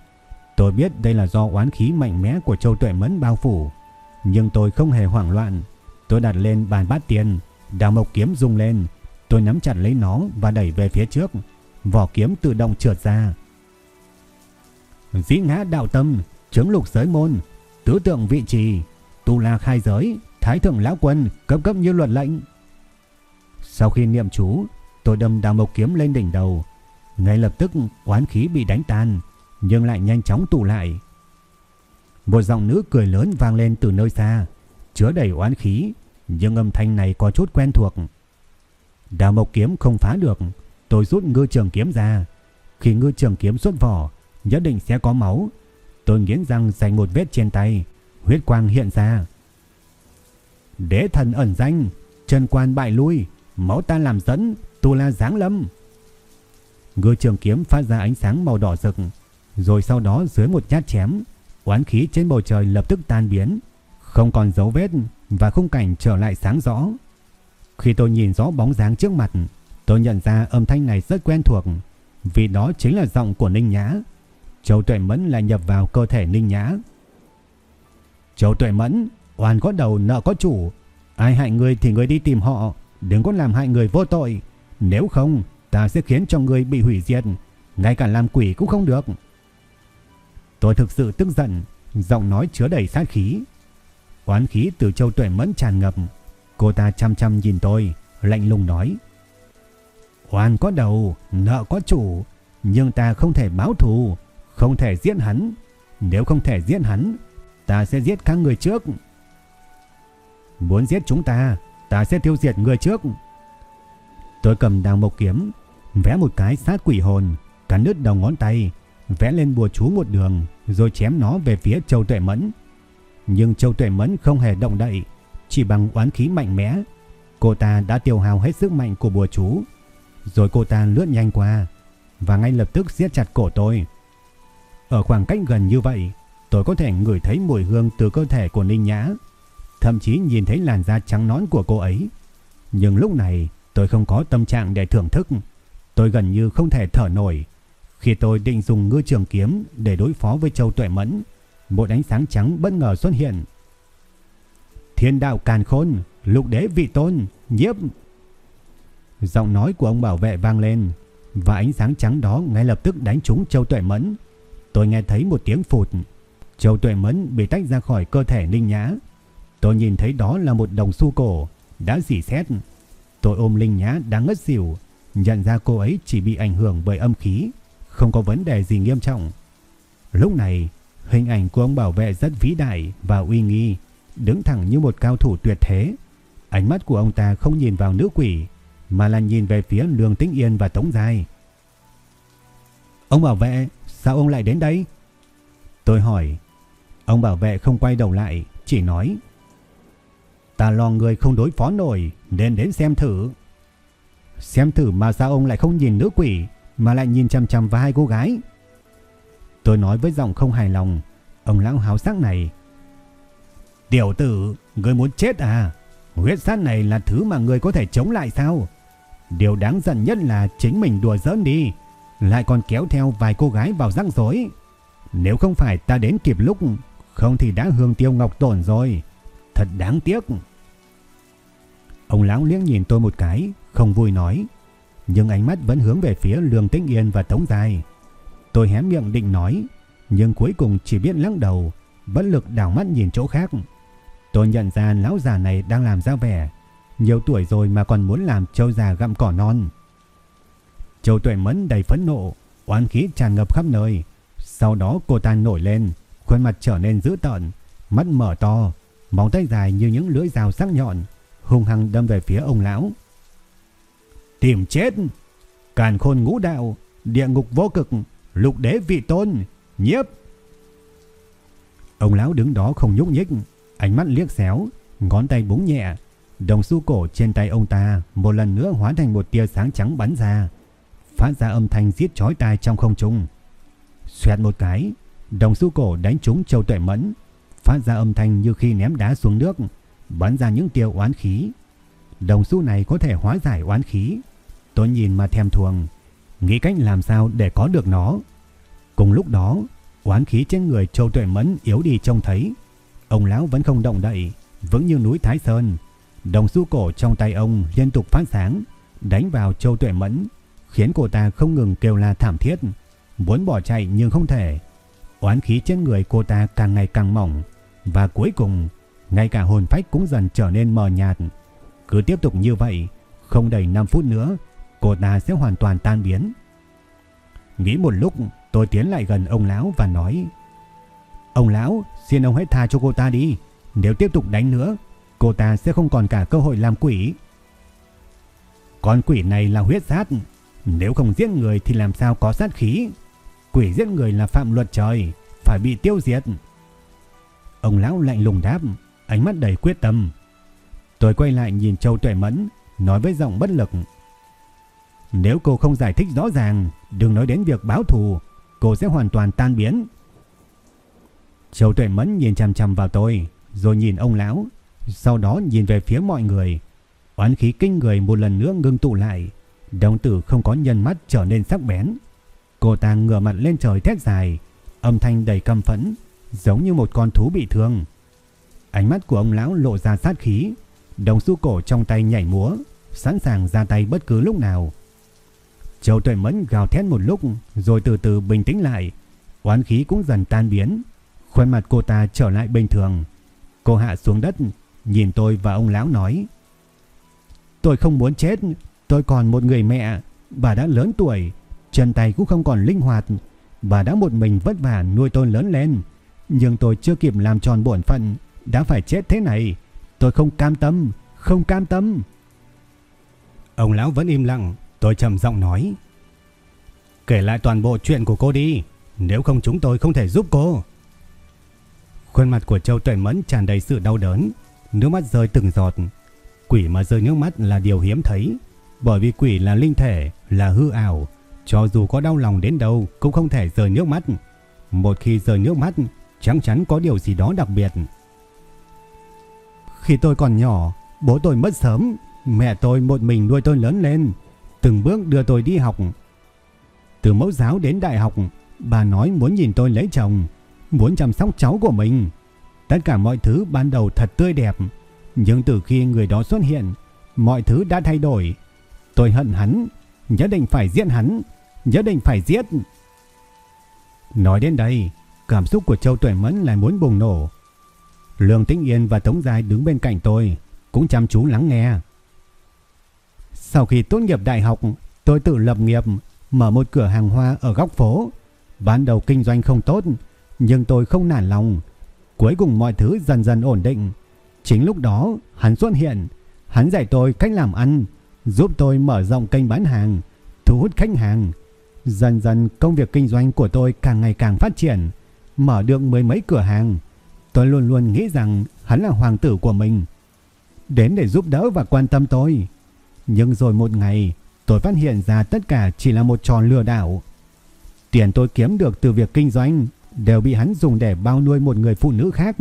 Tôi biết đây là do oán khí mạnh mẽ của Châu Tuệ Mẫn bao phủ, nhưng tôi không hề hoảng loạn. Tôi đặt lên bàn bát tiền, đào mộc kiếm rung lên, tôi nắm chặt lấy nó và đẩy về phía trước, vỏ kiếm tự động trượt ra. Dĩ ngã đạo tâm, chứng lục giới môn, tứ tượng vị trì, tu la khai giới, thái thượng lão quân, cấp cấp như luật lệnh. Sau khi niệm chú, tôi đâm đào mộc kiếm lên đỉnh đầu, ngay lập tức oán khí bị đánh tan, nhưng lại nhanh chóng tụ lại. Một giọng nữ cười lớn vang lên từ nơi xa, chứa đầy oán khí, nhưng âm thanh này có chút quen thuộc. Đào mộc kiếm không phá được, tôi rút ngư trường kiếm ra. Khi ngư trường kiếm xuất vỏ, nhất định sẽ có máu. Tôi nghiến răng dành một vết trên tay, huyết quang hiện ra. Đế thần ẩn danh, chân quan bại lui, máu ta làm dẫn, tu la giáng lâm. Ngư trường kiếm phát ra ánh sáng màu đỏ rực, rồi sau đó dưới một nhát chém, oán khí trên bầu trời lập tức tan biến, không còn dấu vết và khung cảnh trở lại sáng rõ. Khi tôi nhìn rõ bóng dáng trước mặt, tôi nhận ra âm thanh này rất quen thuộc, vì đó chính là giọng của Ninh Nhã. Châu Tuệ Mẫn lại nhập vào cơ thể Ninh Nhã. Châu Tuệ Mẫn, oan có đầu nợ có chủ, ai hại người thì người đi tìm họ, đừng có làm hại người vô tội, nếu không ta sẽ khiến cho người bị hủy diệt, ngay cả làm quỷ cũng không được. Tôi thực sự tức giận, giọng nói chứa đầy sát khí. Oán khí từ châu tuệ mẫn tràn ngập. Cô ta chăm chăm nhìn tôi, lạnh lùng nói. Oan có đầu, nợ có chủ, nhưng ta không thể báo thù, không thể giết hắn. Nếu không thể giết hắn, ta sẽ giết các người trước. Muốn giết chúng ta, ta sẽ tiêu diệt người trước. Tôi cầm đào mộc kiếm, vẽ một cái sát quỷ hồn, cắn đứt đầu ngón tay, vẽ lên bùa chú một đường rồi chém nó về phía Châu Tuệ Mẫn. Nhưng Châu Tuệ Mẫn không hề động đậy, chỉ bằng oán khí mạnh mẽ. Cô ta đã tiêu hao hết sức mạnh của bùa chú. Rồi cô ta lướt nhanh qua và ngay lập tức siết chặt cổ tôi. Ở khoảng cách gần như vậy, tôi có thể ngửi thấy mùi hương từ cơ thể của Ninh Nhã, thậm chí nhìn thấy làn da trắng nõn của cô ấy. Nhưng lúc này, tôi không có tâm trạng để thưởng thức. Tôi gần như không thể thở nổi. Khi tôi định dùng ngư trường kiếm để đối phó với Châu Tuệ Mẫn, một ánh sáng trắng bất ngờ xuất hiện. Thiên đạo càn khôn, lục đế vị tôn, nhiếp. Giọng nói của ông bảo vệ vang lên, và ánh sáng trắng đó ngay lập tức đánh trúng Châu Tuệ Mẫn. Tôi nghe thấy một tiếng phụt. Châu Tuệ Mẫn bị tách ra khỏi cơ thể Ninh Nhã. Tôi nhìn thấy đó là một đồng xu cổ đã dỉ xét. Tôi ôm Linh Nhã đang ngất xỉu, nhận ra cô ấy chỉ bị ảnh hưởng bởi âm khí, không có vấn đề gì nghiêm trọng. Lúc này, hình ảnh của ông bảo vệ rất vĩ đại và uy nghi, đứng thẳng như một cao thủ tuyệt thế. Ánh mắt của ông ta không nhìn vào nữ quỷ, mà là nhìn về phía Lương Tĩnh Yên và Tống Giai. Ông bảo vệ, sao ông lại đến đây? Tôi hỏi. Ông bảo vệ không quay đầu lại, chỉ nói. Ta lo người không đối phó nổi, nên đến xem thử. Xem thử mà sao ông lại không nhìn nữ quỷ, mà lại nhìn chăm chăm vào hai cô gái. Tôi nói với giọng không hài lòng, ông lão háo sắc này. Tiểu tử, người muốn chết à? Huyết sát này là thứ mà người có thể chống lại sao? Điều đáng giận nhất là chính mình đùa giỡn đi, lại còn kéo theo vài cô gái vào rắc rối. Nếu không phải ta đến kịp lúc, không thì đã hương tiêu ngọc tổn rồi. Thật đáng tiếc. Ông lão liếc nhìn tôi một cái, không vui nói, nhưng ánh mắt vẫn hướng về phía Lương Tĩnh Yên và Tống Tài. Tôi hé miệng định nói, nhưng cuối cùng chỉ biết lắc đầu, bất lực đảo mắt nhìn chỗ khác. Tôi nhận ra lão già này đang làm ra vẻ, nhiều tuổi rồi mà còn muốn làm châu già gặm cỏ non. Châu Tuệ Mẫn đầy phẫn nộ, oán khí tràn ngập khắp nơi. Sau đó cô ta nổi lên, khuôn mặt trở nên dữ tợn, mắt mở to, móng tay dài như những lưỡi dao sắc nhọn, hung hăng đâm về phía ông lão. Tìm chết! Càn khôn ngũ đạo, địa ngục vô cực, lục đế vị tôn, nhiếp! Ông lão đứng đó không nhúc nhích, ánh mắt liếc xéo, ngón tay búng nhẹ, Đồng xu cổ trên tay ông ta một lần nữa hóa thành một tia sáng trắng bắn ra, phát ra âm thanh giết chói tai trong không trung. Xoẹt một cái, đồng xu cổ đánh trúng Châu Tuệ Mẫn, phát ra âm thanh như khi ném đá xuống nước, bắn ra những tia oán khí. Đồng xu này có thể hóa giải oán khí. Tôi nhìn mà thèm thuồng, nghĩ cách làm sao để có được nó. Cùng lúc đó, oán khí trên người Châu Tuệ Mẫn yếu đi trông thấy. Ông lão vẫn không động đậy, vững như núi Thái Sơn. Đồng xu cổ trong tay ông liên tục phát sáng, đánh vào Châu Tuệ Mẫn, khiến cô ta không ngừng kêu la thảm thiết, muốn bỏ chạy nhưng không thể. Oán khí trên người cô ta càng ngày càng mỏng, và cuối cùng, ngay cả hồn phách cũng dần trở nên mờ nhạt. Cứ tiếp tục như vậy, không đầy 5 phút nữa, cô ta sẽ hoàn toàn tan biến. Nghĩ một lúc, tôi tiến lại gần ông lão và nói: "Ông lão, xin ông hãy tha cho cô ta đi, nếu tiếp tục đánh nữa, cô ta sẽ không còn cả cơ hội làm quỷ. Con quỷ này là huyết sát, nếu không giết người thì làm sao có sát khí. Quỷ giết người là phạm luật trời, phải bị tiêu diệt. Ông lão lạnh lùng đáp, ánh mắt đầy quyết tâm. Tôi quay lại nhìn Châu Tuệ Mẫn, nói với giọng bất lực. Nếu cô không giải thích rõ ràng, đừng nói đến việc báo thù, cô sẽ hoàn toàn tan biến. Châu Tuệ Mẫn nhìn chằm chằm vào tôi, rồi nhìn ông lão, sau đó nhìn về phía mọi người. Oán khí kinh người một lần nữa ngưng tụ lại. Đồng tử không có nhân mắt trở nên sắc bén. Cô ta ngửa mặt lên trời thét dài. Âm thanh đầy căm phẫn. Giống như một con thú bị thương. Ánh mắt của ông lão lộ ra sát khí. Đồng xu cổ trong tay nhảy múa. Sẵn sàng ra tay bất cứ lúc nào. Châu tuệ mẫn gào thét một lúc. Rồi từ từ bình tĩnh lại. Oán khí cũng dần tan biến. Khuôn mặt cô ta trở lại bình thường. Cô hạ xuống đất, Nhìn tôi và ông lão nói, Tôi không muốn chết. Tôi còn một người mẹ. Bà đã lớn tuổi. Chân tay cũng không còn linh hoạt. Bà đã một mình vất vả nuôi tôi lớn lên. Nhưng tôi chưa kịp làm tròn bổn phận. Đã phải chết thế này. Tôi không cam tâm. Không cam tâm. Ông lão vẫn im lặng. Tôi trầm giọng nói Kể lại toàn bộ chuyện của cô đi Nếu không chúng tôi không thể giúp cô. Khuôn mặt của Châu Tuệ Mẫn tràn đầy sự đau đớn, nước mắt rơi từng giọt. Quỷ mà rơi nước mắt là điều hiếm thấy, bởi vì quỷ là linh thể, là hư ảo, cho dù có đau lòng đến đâu cũng không thể rơi nước mắt. Một khi rơi nước mắt, chắc chắn có điều gì đó đặc biệt. Khi tôi còn nhỏ, bố tôi mất sớm, mẹ tôi một mình nuôi tôi lớn lên, từng bước đưa tôi đi học. Từ mẫu giáo đến đại học, bà nói muốn nhìn tôi lấy chồng, muốn chăm sóc cháu của mình. Tất cả mọi thứ ban đầu thật tươi đẹp, nhưng từ khi người đó xuất hiện, mọi thứ đã thay đổi. Tôi hận hắn, nhất định phải giết hắn, nhất định phải giết. Nói đến đây, cảm xúc của Châu Tuệ Mẫn lại muốn bùng nổ. Lương Tĩnh Yên và Tống Giai đứng bên cạnh tôi, cũng chăm chú lắng nghe. Sau khi tốt nghiệp đại học, tôi tự lập nghiệp, mở một cửa hàng hoa ở góc phố. Ban đầu kinh doanh không tốt, nhưng tôi không nản lòng. Cuối cùng mọi thứ dần dần ổn định. Chính lúc đó, hắn xuất hiện. Hắn dạy tôi cách làm ăn, giúp tôi mở rộng kênh bán hàng, thu hút khách hàng. Dần dần công việc kinh doanh của tôi càng ngày càng phát triển, mở được mười mấy cửa hàng. Tôi luôn luôn nghĩ rằng hắn là hoàng tử của mình. Đến để giúp đỡ và quan tâm tôi. Nhưng rồi một ngày, tôi phát hiện ra tất cả chỉ là một trò lừa đảo. Tiền tôi kiếm được từ việc kinh doanh đều bị hắn dùng để bao nuôi một người phụ nữ khác.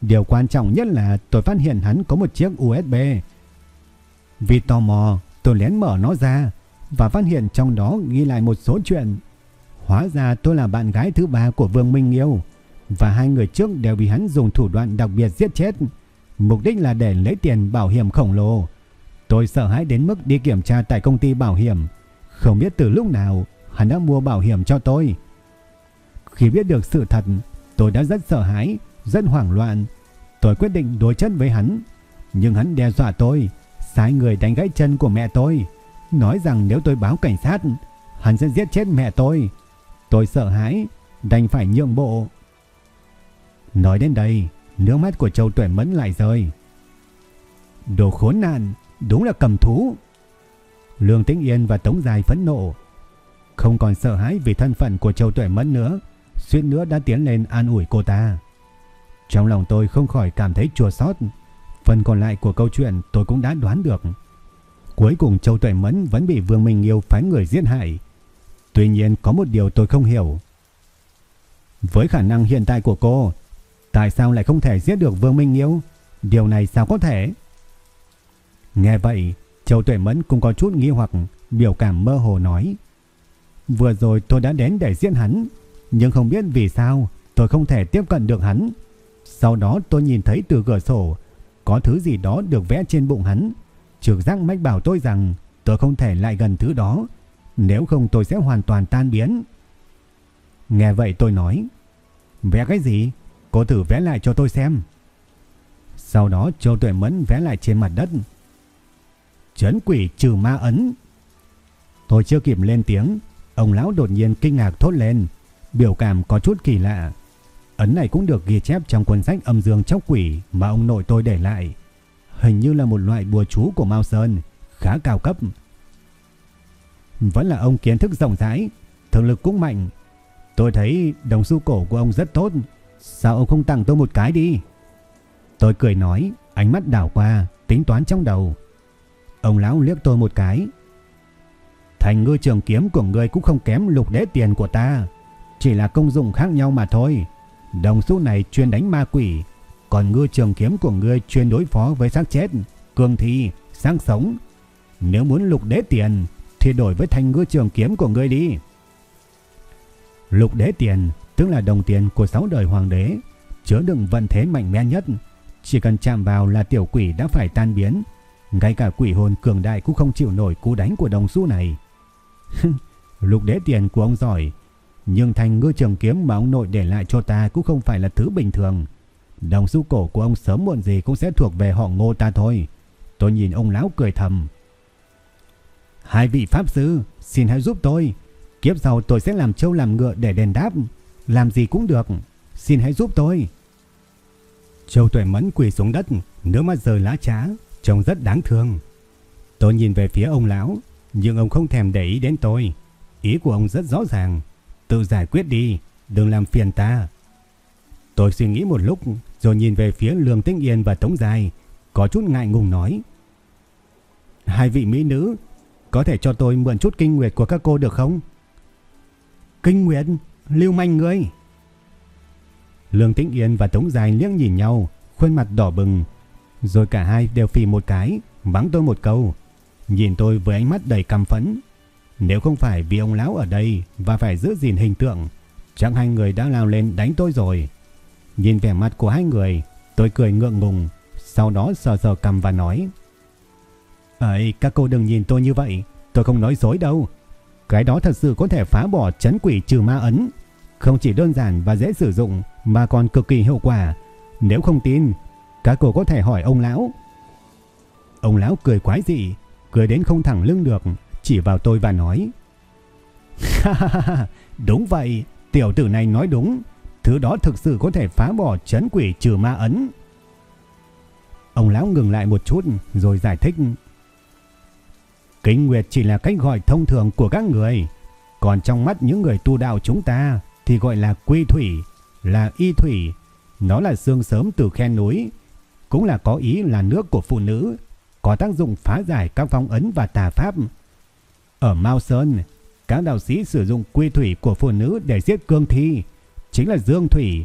Điều quan trọng nhất là tôi phát hiện hắn có một chiếc USB. Vì tò mò, tôi lén mở nó ra và phát hiện trong đó ghi lại một số chuyện. Hóa ra tôi là bạn gái thứ ba của Vương Minh Yêu và hai người trước đều bị hắn dùng thủ đoạn đặc biệt giết chết. Mục đích là để lấy tiền bảo hiểm khổng lồ. Tôi sợ hãi đến mức đi kiểm tra tại công ty bảo hiểm. Không biết từ lúc nào hắn đã mua bảo hiểm cho tôi. Khi biết được sự thật, tôi đã rất sợ hãi, rất hoảng loạn. Tôi quyết định đối chất với hắn. Nhưng hắn đe dọa tôi, sai người đánh gãy chân của mẹ tôi. Nói rằng nếu tôi báo cảnh sát, hắn sẽ giết chết mẹ tôi. Tôi sợ hãi, đành phải nhượng bộ. Nói đến đây, nước mắt của Châu Tuệ Mẫn lại rơi. Đồ khốn nạn, đúng là cầm thú. Lương Tĩnh Yên và Tống Dài phẫn nộ. Không còn sợ hãi vì thân phận của Châu Tuệ Mẫn nữa, suýt nữa đã tiến lên an ủi cô ta. Trong lòng tôi không khỏi cảm thấy chua xót. Phần còn lại của câu chuyện tôi cũng đã đoán được. Cuối cùng Châu Tuệ Mẫn vẫn bị Vương Minh Yêu phái người giết hại. Tuy nhiên có một điều tôi không hiểu. Với khả năng hiện tại của cô, tại sao lại không thể giết được Vương Minh Yêu? Điều này sao có thể? Nghe vậy, Châu Tuệ Mẫn cũng có chút nghi hoặc, biểu cảm mơ hồ nói. Vừa rồi tôi đã đến để diễn hắn, nhưng không biết vì sao tôi không thể tiếp cận được hắn. Sau đó tôi nhìn thấy từ cửa sổ có thứ gì đó được vẽ trên bụng hắn. Trực giác mách bảo tôi rằng tôi không thể lại gần thứ đó, nếu không tôi sẽ hoàn toàn tan biến. Nghe vậy tôi nói, vẽ cái gì? Cô thử vẽ lại cho tôi xem. Sau đó Châu Tuệ Mẫn vẽ lại trên mặt đất. Chấn quỷ trừ ma ấn. Tôi chưa kịp lên tiếng, ông lão đột nhiên kinh ngạc thốt lên, biểu cảm có chút kỳ lạ. Ấn này cũng được ghi chép trong cuốn sách âm dương chóc quỷ mà ông nội tôi để lại. Hình như là một loại bùa chú của Mao Sơn, khá cao cấp. Vẫn là ông kiến thức rộng rãi, thường lực cũng mạnh. Tôi thấy đồng xu cổ của ông rất tốt, sao ông không tặng tôi một cái đi? Tôi cười nói, ánh mắt đảo qua, tính toán trong đầu. Ông lão liếc tôi một cái. Thành ngư trường kiếm của ngươi cũng không kém lục đế tiền của ta, chỉ là công dụng khác nhau mà thôi. Đồng xu này chuyên đánh ma quỷ, còn ngư trường kiếm của ngươi chuyên đối phó với xác chết, cương thi, sáng sống. Nếu muốn lục đế tiền thì đổi với thanh ngư trường kiếm của ngươi đi. Lục đế tiền tức là đồng tiền của sáu đời hoàng đế, chứa đựng vận thế mạnh mẽ nhất. Chỉ cần chạm vào là tiểu quỷ đã phải tan biến. Ngay cả quỷ hồn cường đại cũng không chịu nổi cú đánh của đồng xu này. Lục đế tiền của ông giỏi, nhưng thành ngư trường kiếm mà ông nội để lại cho ta cũng không phải là thứ bình thường. Đồng xu cổ của ông sớm muộn gì cũng sẽ thuộc về họ ngô ta thôi. Tôi nhìn ông lão cười thầm. Hai vị pháp sư, xin hãy giúp tôi. Kiếp sau tôi sẽ làm trâu làm ngựa để đền đáp. Làm gì cũng được. Xin hãy giúp tôi. Châu Tuệ Mẫn quỳ xuống đất, nước mắt rơi lá trá, trông rất đáng thương. Tôi nhìn về phía ông lão, nhưng ông không thèm để ý đến tôi. Ý của ông rất rõ ràng. Tự giải quyết đi, đừng làm phiền ta. Tôi suy nghĩ một lúc rồi nhìn về phía Lương Tĩnh Yên và Tống Dài, có chút ngại ngùng nói. Hai vị mỹ nữ, có thể cho tôi mượn chút kinh nguyệt của các cô được không? Kinh nguyệt? Lưu manh ngươi! Lương Tĩnh Yên và Tống Dài liếc nhìn nhau, khuôn mặt đỏ bừng. Rồi cả hai đều phì một cái, vắng tôi một câu. Nhìn tôi với ánh mắt đầy căm phẫn. Nếu không phải vì ông lão ở đây và phải giữ gìn hình tượng, chắc hai người đã lao lên đánh tôi rồi. Nhìn vẻ mặt của hai người, tôi cười ngượng ngùng, sau đó sờ sờ cầm và nói. Ấy, các cô đừng nhìn tôi như vậy, tôi không nói dối đâu. Cái đó thật sự có thể phá bỏ chấn quỷ trừ ma ấn. Không chỉ đơn giản và dễ sử dụng mà còn cực kỳ hiệu quả. Nếu không tin, các cô có thể hỏi ông lão. Ông lão cười quái dị, cười đến không thẳng lưng được, chỉ vào tôi và nói. Ha ha ha, đúng vậy, tiểu tử này nói đúng. Thứ đó thực sự có thể phá bỏ chấn quỷ trừ ma ấn. Ông lão ngừng lại một chút rồi giải thích. Kinh Nguyệt chỉ là cách gọi thông thường của các người. Còn trong mắt những người tu đạo chúng ta thì gọi là quy thủy, là y thủy. Nó là xương sớm từ khe núi. Cũng là có ý là nước của phụ nữ. Có tác dụng phá giải các phong ấn và tà pháp. Ở Mao Sơn, các đạo sĩ sử dụng quy thủy của phụ nữ để giết cương thi. Chính là dương thủy,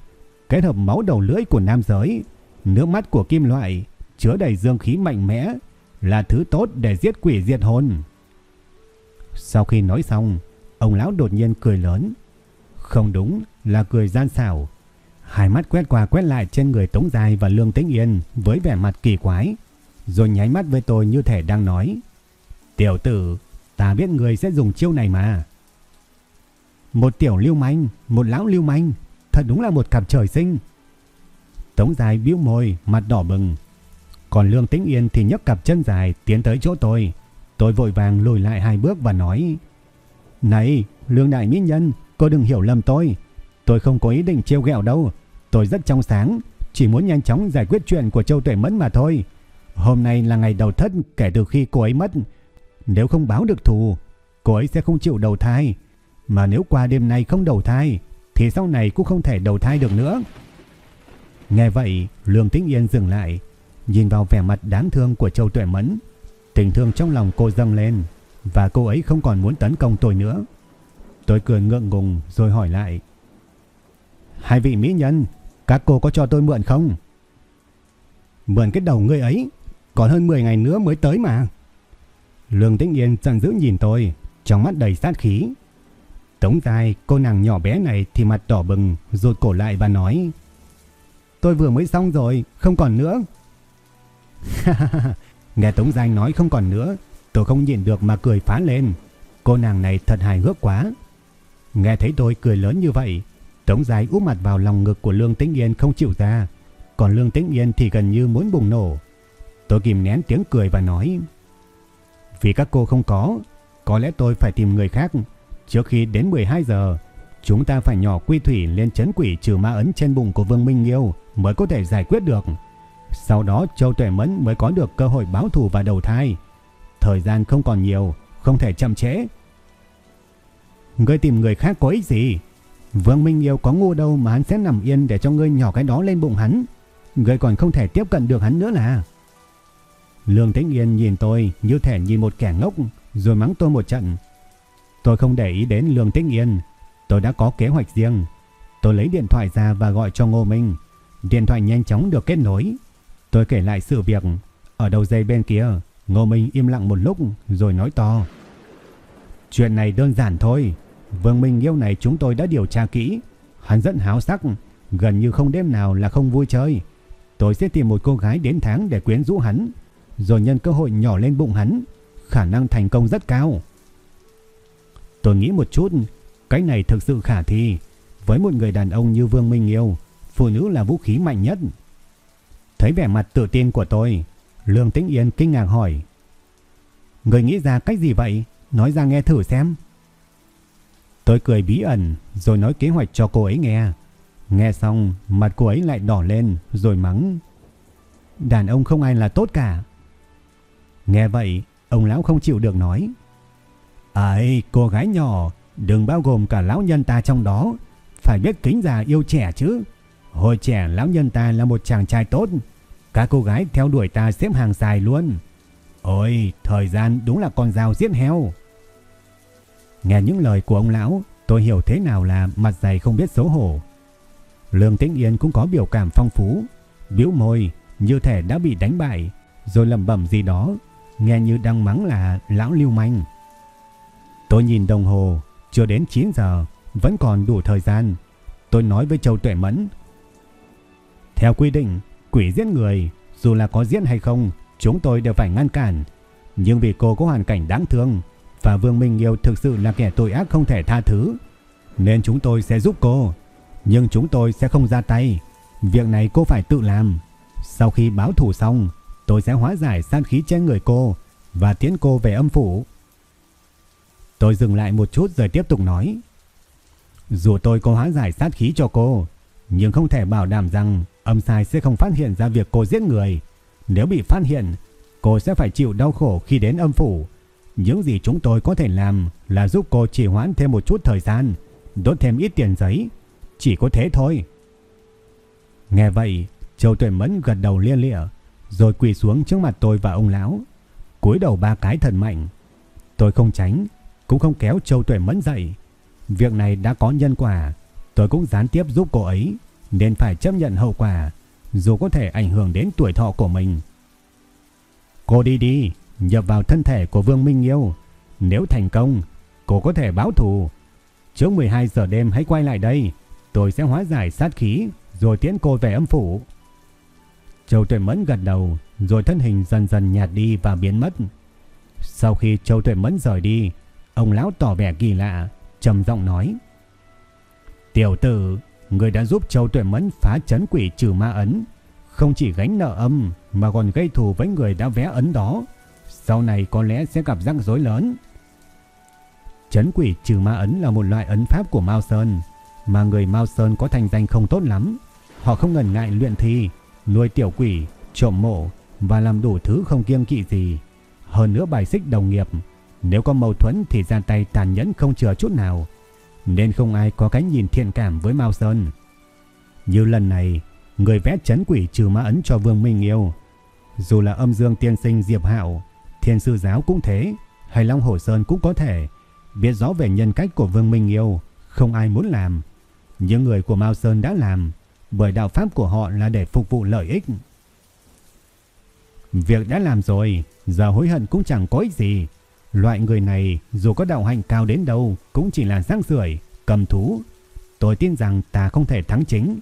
kết hợp máu đầu lưỡi của nam giới. Nước mắt của kim loại, chứa đầy dương khí mạnh mẽ là thứ tốt để giết quỷ diệt hồn. Sau khi nói xong, ông lão đột nhiên cười lớn. Không đúng, là cười gian xảo. Hai mắt quét qua quét lại trên người Tống Dài và Lương Tĩnh Yên với vẻ mặt kỳ quái, rồi nháy mắt với tôi như thể đang nói. Tiểu tử, ta biết người sẽ dùng chiêu này mà. Một tiểu lưu manh, một lão lưu manh, thật đúng là một cặp trời sinh. Tống Dài bĩu môi, mặt đỏ bừng, còn Lương Tĩnh Yên thì nhấc cặp chân dài tiến tới chỗ tôi. Tôi vội vàng lùi lại hai bước và nói Này Lương Đại Mỹ Nhân Cô đừng hiểu lầm tôi Tôi không có ý định trêu ghẹo đâu. Tôi rất trong sáng Chỉ muốn nhanh chóng giải quyết chuyện của Châu Tuệ Mẫn mà thôi. Hôm nay là ngày đầu thất kể từ khi cô ấy mất. Nếu không báo được thù Cô ấy sẽ không chịu đầu thai. Mà nếu qua đêm nay không đầu thai Thì sau này cũng không thể đầu thai được nữa. Nghe vậy Lương Tĩnh Yên dừng lại Nhìn vào vẻ mặt đáng thương của Châu Tuệ Mẫn, tình thương trong lòng cô dâng lên và cô ấy không còn muốn tấn công tôi nữa. Tôi cười ngượng ngùng rồi hỏi lại. Hai vị mỹ nhân, các cô có cho tôi mượn không? Mượn cái đầu ngươi ấy, còn hơn 10 ngày nữa mới tới mà. Lương Tĩnh Yên giận dữ nhìn tôi, trong mắt đầy sát khí. Tống dài, cô nàng nhỏ bé này thì mặt đỏ bừng, rụt cổ lại và nói. Tôi vừa mới xong rồi, không còn nữa. Nghe Tống Giang nói không còn nữa, tôi không nhịn được mà cười phá lên. Cô nàng này thật hài hước quá. Nghe thấy tôi cười lớn như vậy, Tống Giái úp mặt vào lòng ngực của Lương Tĩnh Yên không chịu ra, còn Lương Tĩnh Yên thì gần như muốn bùng nổ. Tôi kìm nén tiếng cười và nói: "Vì các cô không có, có lẽ tôi phải tìm người khác. Trước khi đến 12 giờ, chúng ta phải nhỏ quy thủy lên chấn quỷ trừ ma ấn trên bụng của Vương Minh Nghiêu mới có thể giải quyết được." Sau đó Châu Tuệ Mẫn mới có được cơ hội báo thù và đầu thai. Thời gian không còn nhiều, không thể chậm trễ. Ngươi tìm người khác có ích gì? Vương Minh Yêu có ngu đâu mà hắn sẽ nằm yên để cho ngươi nhỏ cái đó lên bụng hắn. Ngươi còn không thể tiếp cận được hắn nữa là. Lương Tĩnh Yên nhìn tôi như thể nhìn một kẻ ngốc, rồi mắng tôi một trận. Tôi không để ý đến Lương Tĩnh Yên. Tôi đã có kế hoạch riêng. Tôi lấy điện thoại ra và gọi cho Ngô Minh. Điện thoại nhanh chóng được kết nối. Tôi kể lại sự việc Ở đầu dây bên kia, Ngô Minh im lặng một lúc, rồi nói to Chuyện này đơn giản thôi Vương Minh yêu này chúng tôi đã điều tra kỹ Hắn rất háo sắc Gần như không đêm nào là không vui chơi Tôi sẽ tìm một cô gái đến tháng để quyến rũ hắn Rồi nhân cơ hội nhỏ lên bụng hắn Khả năng thành công rất cao Tôi nghĩ một chút Cái này thực sự khả thi Với một người đàn ông như Vương Minh Yêu Phụ nữ là vũ khí mạnh nhất Thấy vẻ mặt tự tin của tôi, Lương Tĩnh Yên kinh ngạc hỏi. Người nghĩ ra cách gì vậy? Nói ra nghe thử xem. Tôi cười bí ẩn rồi nói kế hoạch cho cô ấy nghe. Nghe xong mặt cô ấy lại đỏ lên rồi mắng. Đàn ông không ai là tốt cả. Nghe vậy ông lão không chịu được nói. Ấy cô gái nhỏ Đừng bao gồm cả lão nhân ta trong đó. Phải biết kính già yêu trẻ chứ. Hồi trẻ lão nhân ta là một chàng trai tốt. Các cô gái theo đuổi ta xếp hàng dài luôn. Ôi, thời gian đúng là con dao giết heo. Nghe những lời của ông lão, tôi hiểu thế nào là mặt dày không biết xấu hổ. Lương Tĩnh Yên cũng có biểu cảm phong phú, biểu môi như thể đã bị đánh bại, rồi lẩm bẩm gì đó, nghe như đang mắng là lão lưu manh. Tôi nhìn đồng hồ, chưa đến 9 giờ, vẫn còn đủ thời gian. Tôi nói với Châu Tuệ Mẫn. Theo quy định, quỷ giết người, dù là có giết hay không, chúng tôi đều phải ngăn cản. Nhưng vì cô có hoàn cảnh đáng thương, và Vương Minh Yêu thực sự là kẻ tội ác không thể tha thứ, nên chúng tôi sẽ giúp cô. Nhưng chúng tôi sẽ không ra tay. Việc này cô phải tự làm. Sau khi báo thủ xong, tôi sẽ hóa giải sát khí trên người cô và tiến cô về âm phủ. Tôi dừng lại một chút rồi tiếp tục nói. Dù tôi có hóa giải sát khí cho cô, nhưng không thể bảo đảm rằng âm sai sẽ không phát hiện ra việc cô giết người. Nếu bị phát hiện, cô sẽ phải chịu đau khổ khi đến âm phủ. Những gì chúng tôi có thể làm là giúp cô trì hoãn thêm một chút thời gian, đốt thêm ít tiền giấy. Chỉ có thế thôi. Nghe vậy, Châu Tuệ Mẫn gật đầu lia lịa, rồi quỳ xuống trước mặt tôi và ông lão, cúi đầu ba cái thần mạnh. Tôi không tránh, cũng không kéo Châu Tuệ Mẫn dậy. Việc này đã có nhân quả, tôi cũng gián tiếp giúp cô ấy, nên phải chấp nhận hậu quả, dù có thể ảnh hưởng đến tuổi thọ của mình. Cô đi đi, nhập vào thân thể của Vương Minh Yêu. Nếu thành công, cô có thể báo thù. Trước 12 giờ đêm hãy quay lại đây, tôi sẽ hóa giải sát khí rồi tiễn cô về âm phủ. Châu Tuệ Mẫn gật đầu, rồi thân hình dần dần nhạt đi và biến mất. Sau khi Châu Tuệ Mẫn rời đi, ông lão tỏ vẻ kỳ lạ, trầm giọng nói: "Tiểu tử, người đã giúp Châu Tuệ Mẫn phá trấn quỷ trừ ma ấn, không chỉ gánh nợ âm mà còn gây thù với người đã vẽ ấn đó, sau này có lẽ sẽ gặp rắc rối lớn." Trấn quỷ trừ ma ấn là một loại ấn pháp của Mao Sơn, mà người Mao Sơn có thành danh không tốt lắm. Họ không ngần ngại luyện thi, nuôi tiểu quỷ, trộm mộ và làm đủ thứ không kiêng kỵ gì. Hơn nữa bài xích đồng nghiệp, nếu có mâu thuẫn thì ra tay tàn nhẫn không chừa chút nào, nên không ai có cái nhìn thiện cảm với Mao Sơn. Như lần này, người vẽ chấn quỷ trừ ma ấn cho Vương Minh Yêu, dù là âm dương tiên sinh Diệp Hạo, thiên sư giáo cũng thế, hay Long hồ Sơn cũng có thể, biết rõ về nhân cách của Vương Minh Yêu, không ai muốn làm. Những người của Mao Sơn đã làm, bởi đạo pháp của họ là để phục vụ lợi ích. Việc đã làm rồi, giờ hối hận cũng chẳng có ích gì. Loại người này dù có đạo hạnh cao đến đâu cũng chỉ là răng rưởi, cầm thú. Tôi tin rằng ta không thể thắng chính.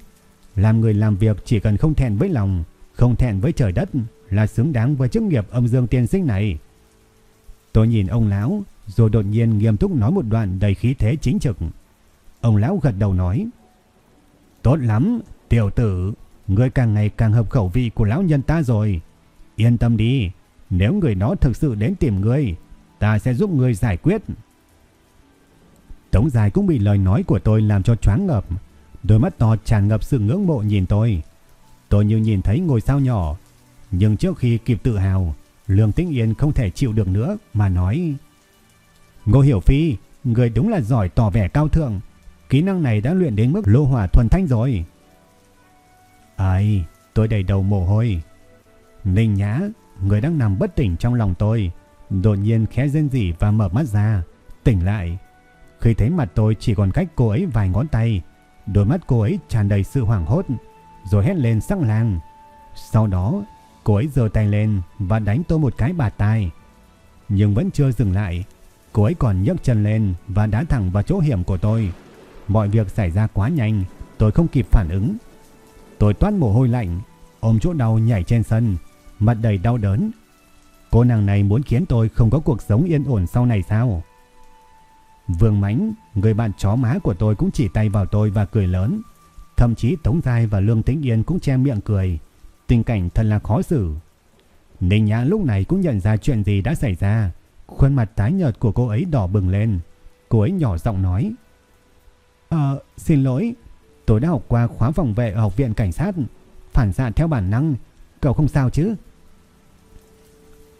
Làm người làm việc chỉ cần không thẹn với lòng, không thẹn với trời đất là xứng đáng với chức nghiệp âm dương tiên sinh này. Tôi nhìn ông lão rồi đột nhiên nghiêm túc nói một đoạn đầy khí thế chính trực. Ông lão gật đầu nói: "Tốt lắm, Tiểu tử, ngươi càng ngày càng hợp khẩu vị của lão nhân ta rồi. Yên tâm đi, nếu người đó thực sự đến tìm ngươi, ta sẽ giúp người giải quyết. Tống dài cũng bị lời nói của tôi làm cho choáng ngợp. Đôi mắt to tràn ngập sự ngưỡng mộ nhìn tôi. Tôi như nhìn thấy ngôi sao nhỏ. Nhưng trước khi kịp tự hào, Lương Tĩnh Yên không thể chịu được nữa mà nói. Ngô Hiểu Phi, người đúng là giỏi tỏ vẻ cao thượng. Kỹ năng này đã luyện đến mức lô hỏa thuần thanh rồi. Ai, tôi đầy đầu mồ hôi. Ninh Nhã, người đang nằm bất tỉnh trong lòng tôi, đột nhiên khẽ rên rỉ và mở mắt ra, tỉnh lại. Khi thấy mặt tôi chỉ còn cách cô ấy vài ngón tay, đôi mắt cô ấy tràn đầy sự hoảng hốt, rồi hét lên sắc làng. Sau đó, cô ấy giơ tay lên và đánh tôi một cái bạt tai. Nhưng vẫn chưa dừng lại, cô ấy còn nhấc chân lên và đá thẳng vào chỗ hiểm của tôi. Mọi việc xảy ra quá nhanh, tôi không kịp phản ứng. Tôi toát mồ hôi lạnh, ôm chỗ đau nhảy trên sân, mặt đầy đau đớn. Cô nàng này muốn khiến tôi không có cuộc sống yên ổn sau này sao? Vương Mánh, người bạn chó má của tôi cũng chỉ tay vào tôi và cười lớn. Thậm chí Tống Giai và Lương Tĩnh Yên cũng che miệng cười. Tình cảnh thật là khó xử. Ninh Nhã lúc này cũng nhận ra chuyện gì đã xảy ra. Khuôn mặt tái nhợt của cô ấy đỏ bừng lên. Cô ấy nhỏ giọng nói. Ờ, xin lỗi, Tôi đã học qua khóa phòng vệ ở học viện cảnh sát. Phản xạ theo bản năng. Cậu không sao chứ?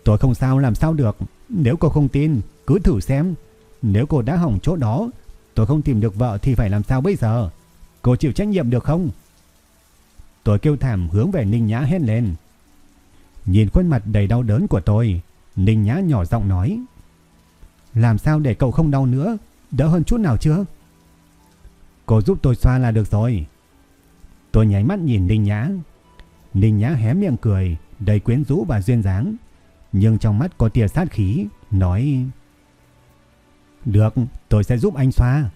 Tôi không sao làm sao được. Nếu cô không tin, cứ thử xem. Nếu cô đã hỏng chỗ đó, tôi không tìm được vợ thì phải làm sao bây giờ? Cô chịu trách nhiệm được không? Tôi kêu thảm hướng về Ninh Nhã hét lên. Nhìn khuôn mặt đầy đau đớn của tôi, Ninh Nhã nhỏ giọng nói. Làm sao để cậu không đau nữa, đỡ hơn chút nào chưa? Cô giúp tôi xoa là được rồi. Tôi nháy mắt nhìn Ninh Nhã. Ninh Nhã hé miệng cười, đầy quyến rũ và duyên dáng. Nhưng trong mắt có tia sát khí, nói... Được, tôi sẽ giúp anh xoa.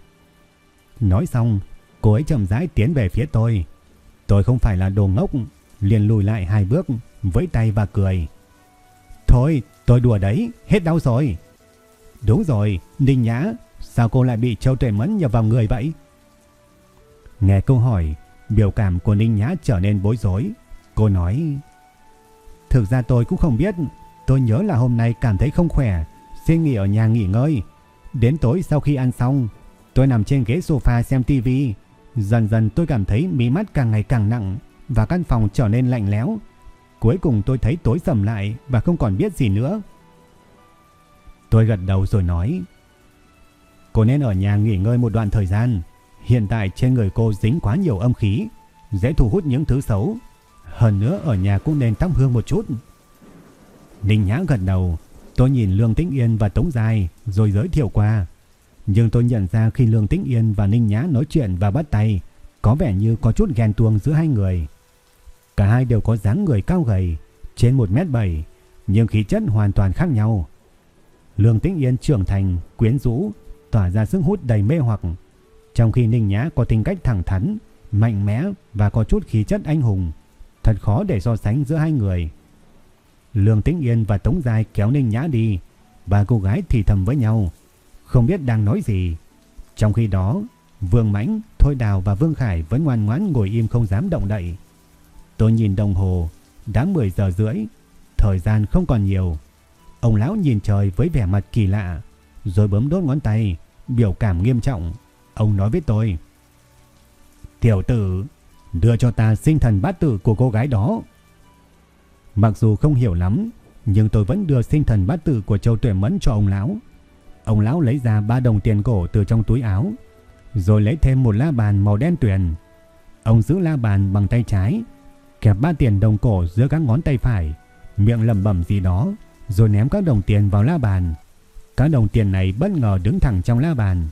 Nói xong, cô ấy chậm rãi tiến về phía tôi. Tôi không phải là đồ ngốc, liền lùi lại hai bước, với tay và cười. Thôi, tôi đùa đấy, hết đau rồi. Đúng rồi, Ninh Nhã, sao cô lại bị châu tuệ mẫn nhập vào người vậy? Nghe câu hỏi, biểu cảm của Ninh Nhã trở nên bối rối. Cô nói, Thực ra tôi cũng không biết, tôi nhớ là hôm nay cảm thấy không khỏe, xin nghỉ ở nhà nghỉ ngơi. Đến tối sau khi ăn xong, tôi nằm trên ghế sofa xem tivi. Dần dần tôi cảm thấy mí mắt càng ngày càng nặng và căn phòng trở nên lạnh lẽo. Cuối cùng tôi thấy tối sầm lại và không còn biết gì nữa. Tôi gật đầu rồi nói, Cô nên ở nhà nghỉ ngơi một đoạn thời gian. Hiện tại trên người cô dính quá nhiều âm khí, Dễ thu hút những thứ xấu. Hơn nữa ở nhà cũng nên thắp hương một chút. Ninh Nhã gật đầu. Tôi nhìn Lương Tĩnh Yên và Tống Dài Rồi giới thiệu qua. Nhưng tôi nhận ra khi Lương Tĩnh Yên và Ninh Nhã nói chuyện và bắt tay Có vẻ như có chút ghen tuông giữa hai người Cả hai đều có dáng người cao gầy Trên 1m7 Nhưng khí chất hoàn toàn khác nhau Lương Tĩnh Yên trưởng thành, quyến rũ, tỏa ra sức hút đầy mê hoặc. Trong khi Ninh Nhã có tính cách thẳng thắn, mạnh mẽ và có chút khí chất anh hùng, thật khó để so sánh giữa hai người. Lương Tĩnh Yên và Tống Giai kéo Ninh Nhã đi, ba cô gái thì thầm với nhau, không biết đang nói gì. Trong khi đó, Vương Mãnh, Thôi Đào và Vương Khải vẫn ngoan ngoãn ngồi im không dám động đậy. Tôi nhìn đồng hồ, đã 10 giờ rưỡi, thời gian không còn nhiều. Ông lão nhìn trời với vẻ mặt kỳ lạ, rồi bấm đốt ngón tay, biểu cảm nghiêm trọng. Ông nói với tôi. Tiểu tử, đưa cho ta sinh thần bát tử của cô gái đó. Mặc dù không hiểu lắm, nhưng tôi vẫn đưa sinh thần bát tử của Châu Tuệ Mẫn cho ông lão. Ông lão lấy ra ba đồng tiền cổ từ trong túi áo, rồi lấy thêm một la bàn màu đen tuyền. Ông giữ la bàn bằng tay trái, kẹp ba tiền đồng cổ giữa các ngón tay phải, miệng lẩm bẩm gì đó, rồi ném các đồng tiền vào la bàn. Các đồng tiền này bất ngờ đứng thẳng trong la bàn.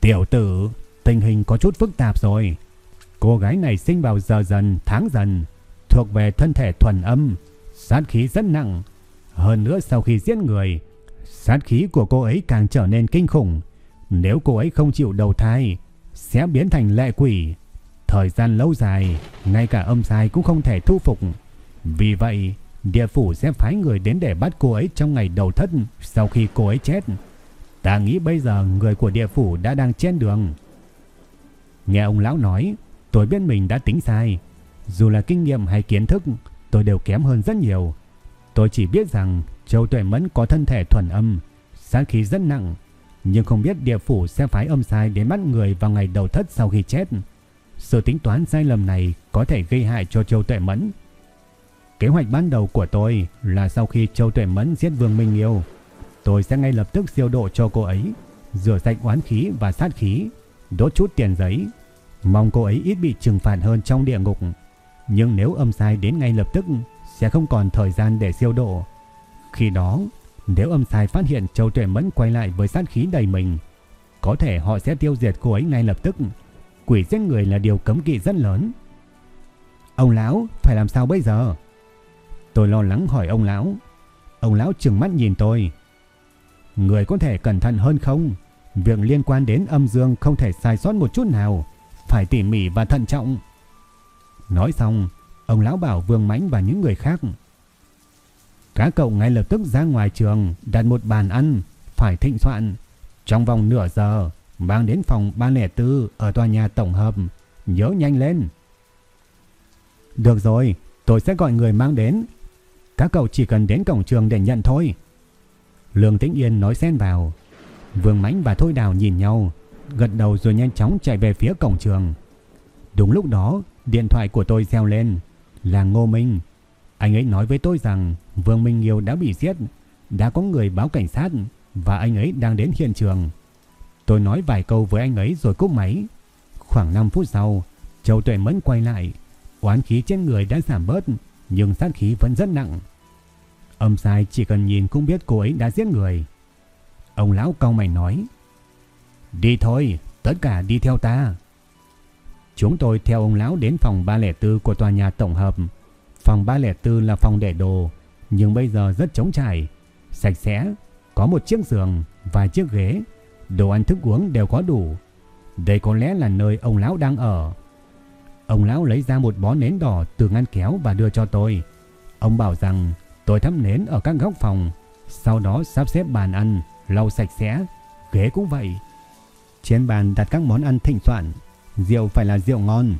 Tiểu tử, tình hình có chút phức tạp rồi. Cô gái này sinh vào giờ dần, tháng dần, thuộc về thân thể thuần âm, sát khí rất nặng. Hơn nữa sau khi giết người, sát khí của cô ấy càng trở nên kinh khủng. Nếu cô ấy không chịu đầu thai, sẽ biến thành lệ quỷ. Thời gian lâu dài, ngay cả âm sai cũng không thể thu phục. Vì vậy, Địa phủ sẽ phái người đến để bắt cô ấy trong ngày đầu thất sau khi cô ấy chết. Ta nghĩ bây giờ người của địa phủ đã đang trên đường. Nghe ông lão nói, tôi biết mình đã tính sai. Dù là kinh nghiệm hay kiến thức, tôi đều kém hơn rất nhiều. Tôi chỉ biết rằng Châu Tuệ Mẫn có thân thể thuần âm, sát khí rất nặng, nhưng không biết địa phủ sẽ phái âm sai đến bắt người vào ngày đầu thất sau khi chết. Sự tính toán sai lầm này có thể gây hại cho Châu Tuệ Mẫn Kế hoạch ban đầu của tôi là sau khi Châu Tuệ Mẫn giết Vương Minh Yêu, tôi sẽ ngay lập tức siêu độ cho cô ấy, rửa sạch oán khí và sát khí, đốt chút tiền giấy, mong cô ấy ít bị trừng phạt hơn trong địa ngục. Nhưng nếu âm sai đến ngay lập tức, sẽ không còn thời gian để siêu độ. Khi đó, nếu âm sai phát hiện Châu Tuệ Mẫn quay lại với sát khí đầy mình, có thể họ sẽ tiêu diệt cô ấy ngay lập tức. Quỷ giết người là điều cấm kỵ rất lớn. Ông lão, phải làm sao bây giờ? Tôi lo lắng hỏi ông lão. Ông lão trừng mắt nhìn tôi. Người có thể cẩn thận hơn không? Việc liên quan đến âm dương không thể sai sót một chút nào. Phải tỉ mỉ và thận trọng. Nói xong, ông lão bảo Vương Mãnh và những người khác. Các cậu ngay lập tức ra ngoài trường đặt một bàn ăn, phải thịnh soạn. Trong vòng nửa giờ, mang đến phòng 304 ở tòa nhà tổng hợp. Nhớ nhanh lên. Được rồi, tôi sẽ gọi người mang đến các cậu chỉ cần đến cổng trường để nhận thôi. Lương Tĩnh Yên nói xen vào. Vương Mãnh và Thôi Đào nhìn nhau, gật đầu rồi nhanh chóng chạy về phía cổng trường. Đúng lúc đó, điện thoại của tôi reo lên, là Ngô Minh. Anh ấy nói với tôi rằng Vương Minh Nghiêu đã bị giết, đã có người báo cảnh sát và anh ấy đang đến hiện trường. Tôi nói vài câu với anh ấy rồi cúp máy. Khoảng 5 phút sau, Châu Tuệ Mẫn quay lại. Oán khí trên người đã giảm bớt, nhưng sát khí vẫn rất nặng. Âm sai chỉ cần nhìn cũng biết cô ấy đã giết người. Ông lão cau mày nói. Đi thôi, tất cả đi theo ta. Chúng tôi theo ông lão đến phòng 304 của tòa nhà tổng hợp. Phòng 304 là phòng để đồ, nhưng bây giờ rất trống trải, sạch sẽ, có một chiếc giường, vài chiếc ghế, đồ ăn thức uống đều có đủ. Đây có lẽ là nơi ông lão đang ở. Ông lão lấy ra một bó nến đỏ từ ngăn kéo và đưa cho tôi. Ông bảo rằng tôi thắp nến ở các góc phòng, sau đó sắp xếp bàn ăn, lau sạch sẽ, ghế cũng vậy. Trên bàn đặt các món ăn thịnh soạn, rượu phải là rượu ngon.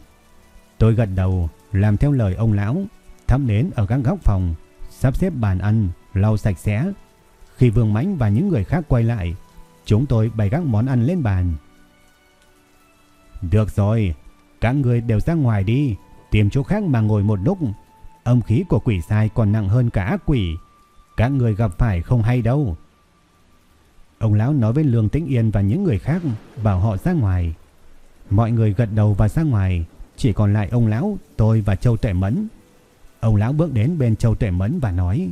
Tôi gật đầu, làm theo lời ông lão, thắp nến ở các góc phòng, sắp xếp bàn ăn, lau sạch sẽ. Khi Vương Mãnh và những người khác quay lại, chúng tôi bày các món ăn lên bàn. Được rồi, các người đều ra ngoài đi, tìm chỗ khác mà ngồi một lúc. Âm khí của quỷ sai còn nặng hơn cả ác quỷ. Các người gặp phải không hay đâu. Ông lão nói với Lương Tĩnh Yên và những người khác bảo họ ra ngoài. Mọi người gật đầu và ra ngoài, chỉ còn lại ông lão, tôi và Châu tệ Mẫn. Ông lão bước đến bên Châu Tuệ Mẫn và nói: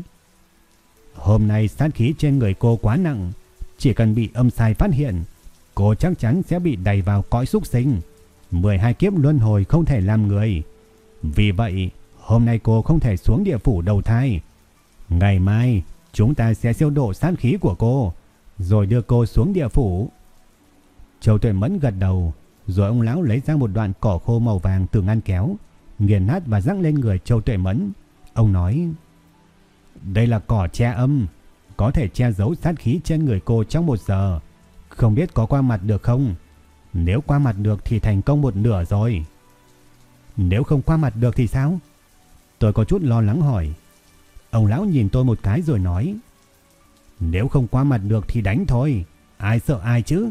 "Hôm nay sát khí trên người cô quá nặng, chỉ cần bị âm sai phát hiện, cô chắc chắn sẽ bị đẩy vào cõi súc sinh. 12 kiếp luân hồi không thể làm người. Vì vậy, hôm nay cô không thể xuống địa phủ đầu thai. Ngày mai, chúng ta sẽ siêu độ sát khí của cô, rồi đưa cô xuống địa phủ." Châu Tuệ Mẫn gật đầu, rồi ông lão lấy ra một đoạn cỏ khô màu vàng từ ngăn kéo, nghiền nát và răng lên người Châu Tuệ Mẫn. Ông nói, đây là cỏ che âm, có thể che giấu sát khí trên người cô trong một giờ. Không biết có qua mặt được không? Nếu qua mặt được thì thành công một nửa rồi. Nếu không qua mặt được thì sao? Tôi có chút lo lắng hỏi. Ông lão nhìn tôi một cái rồi nói, nếu không qua mặt được thì đánh thôi, ai sợ ai chứ?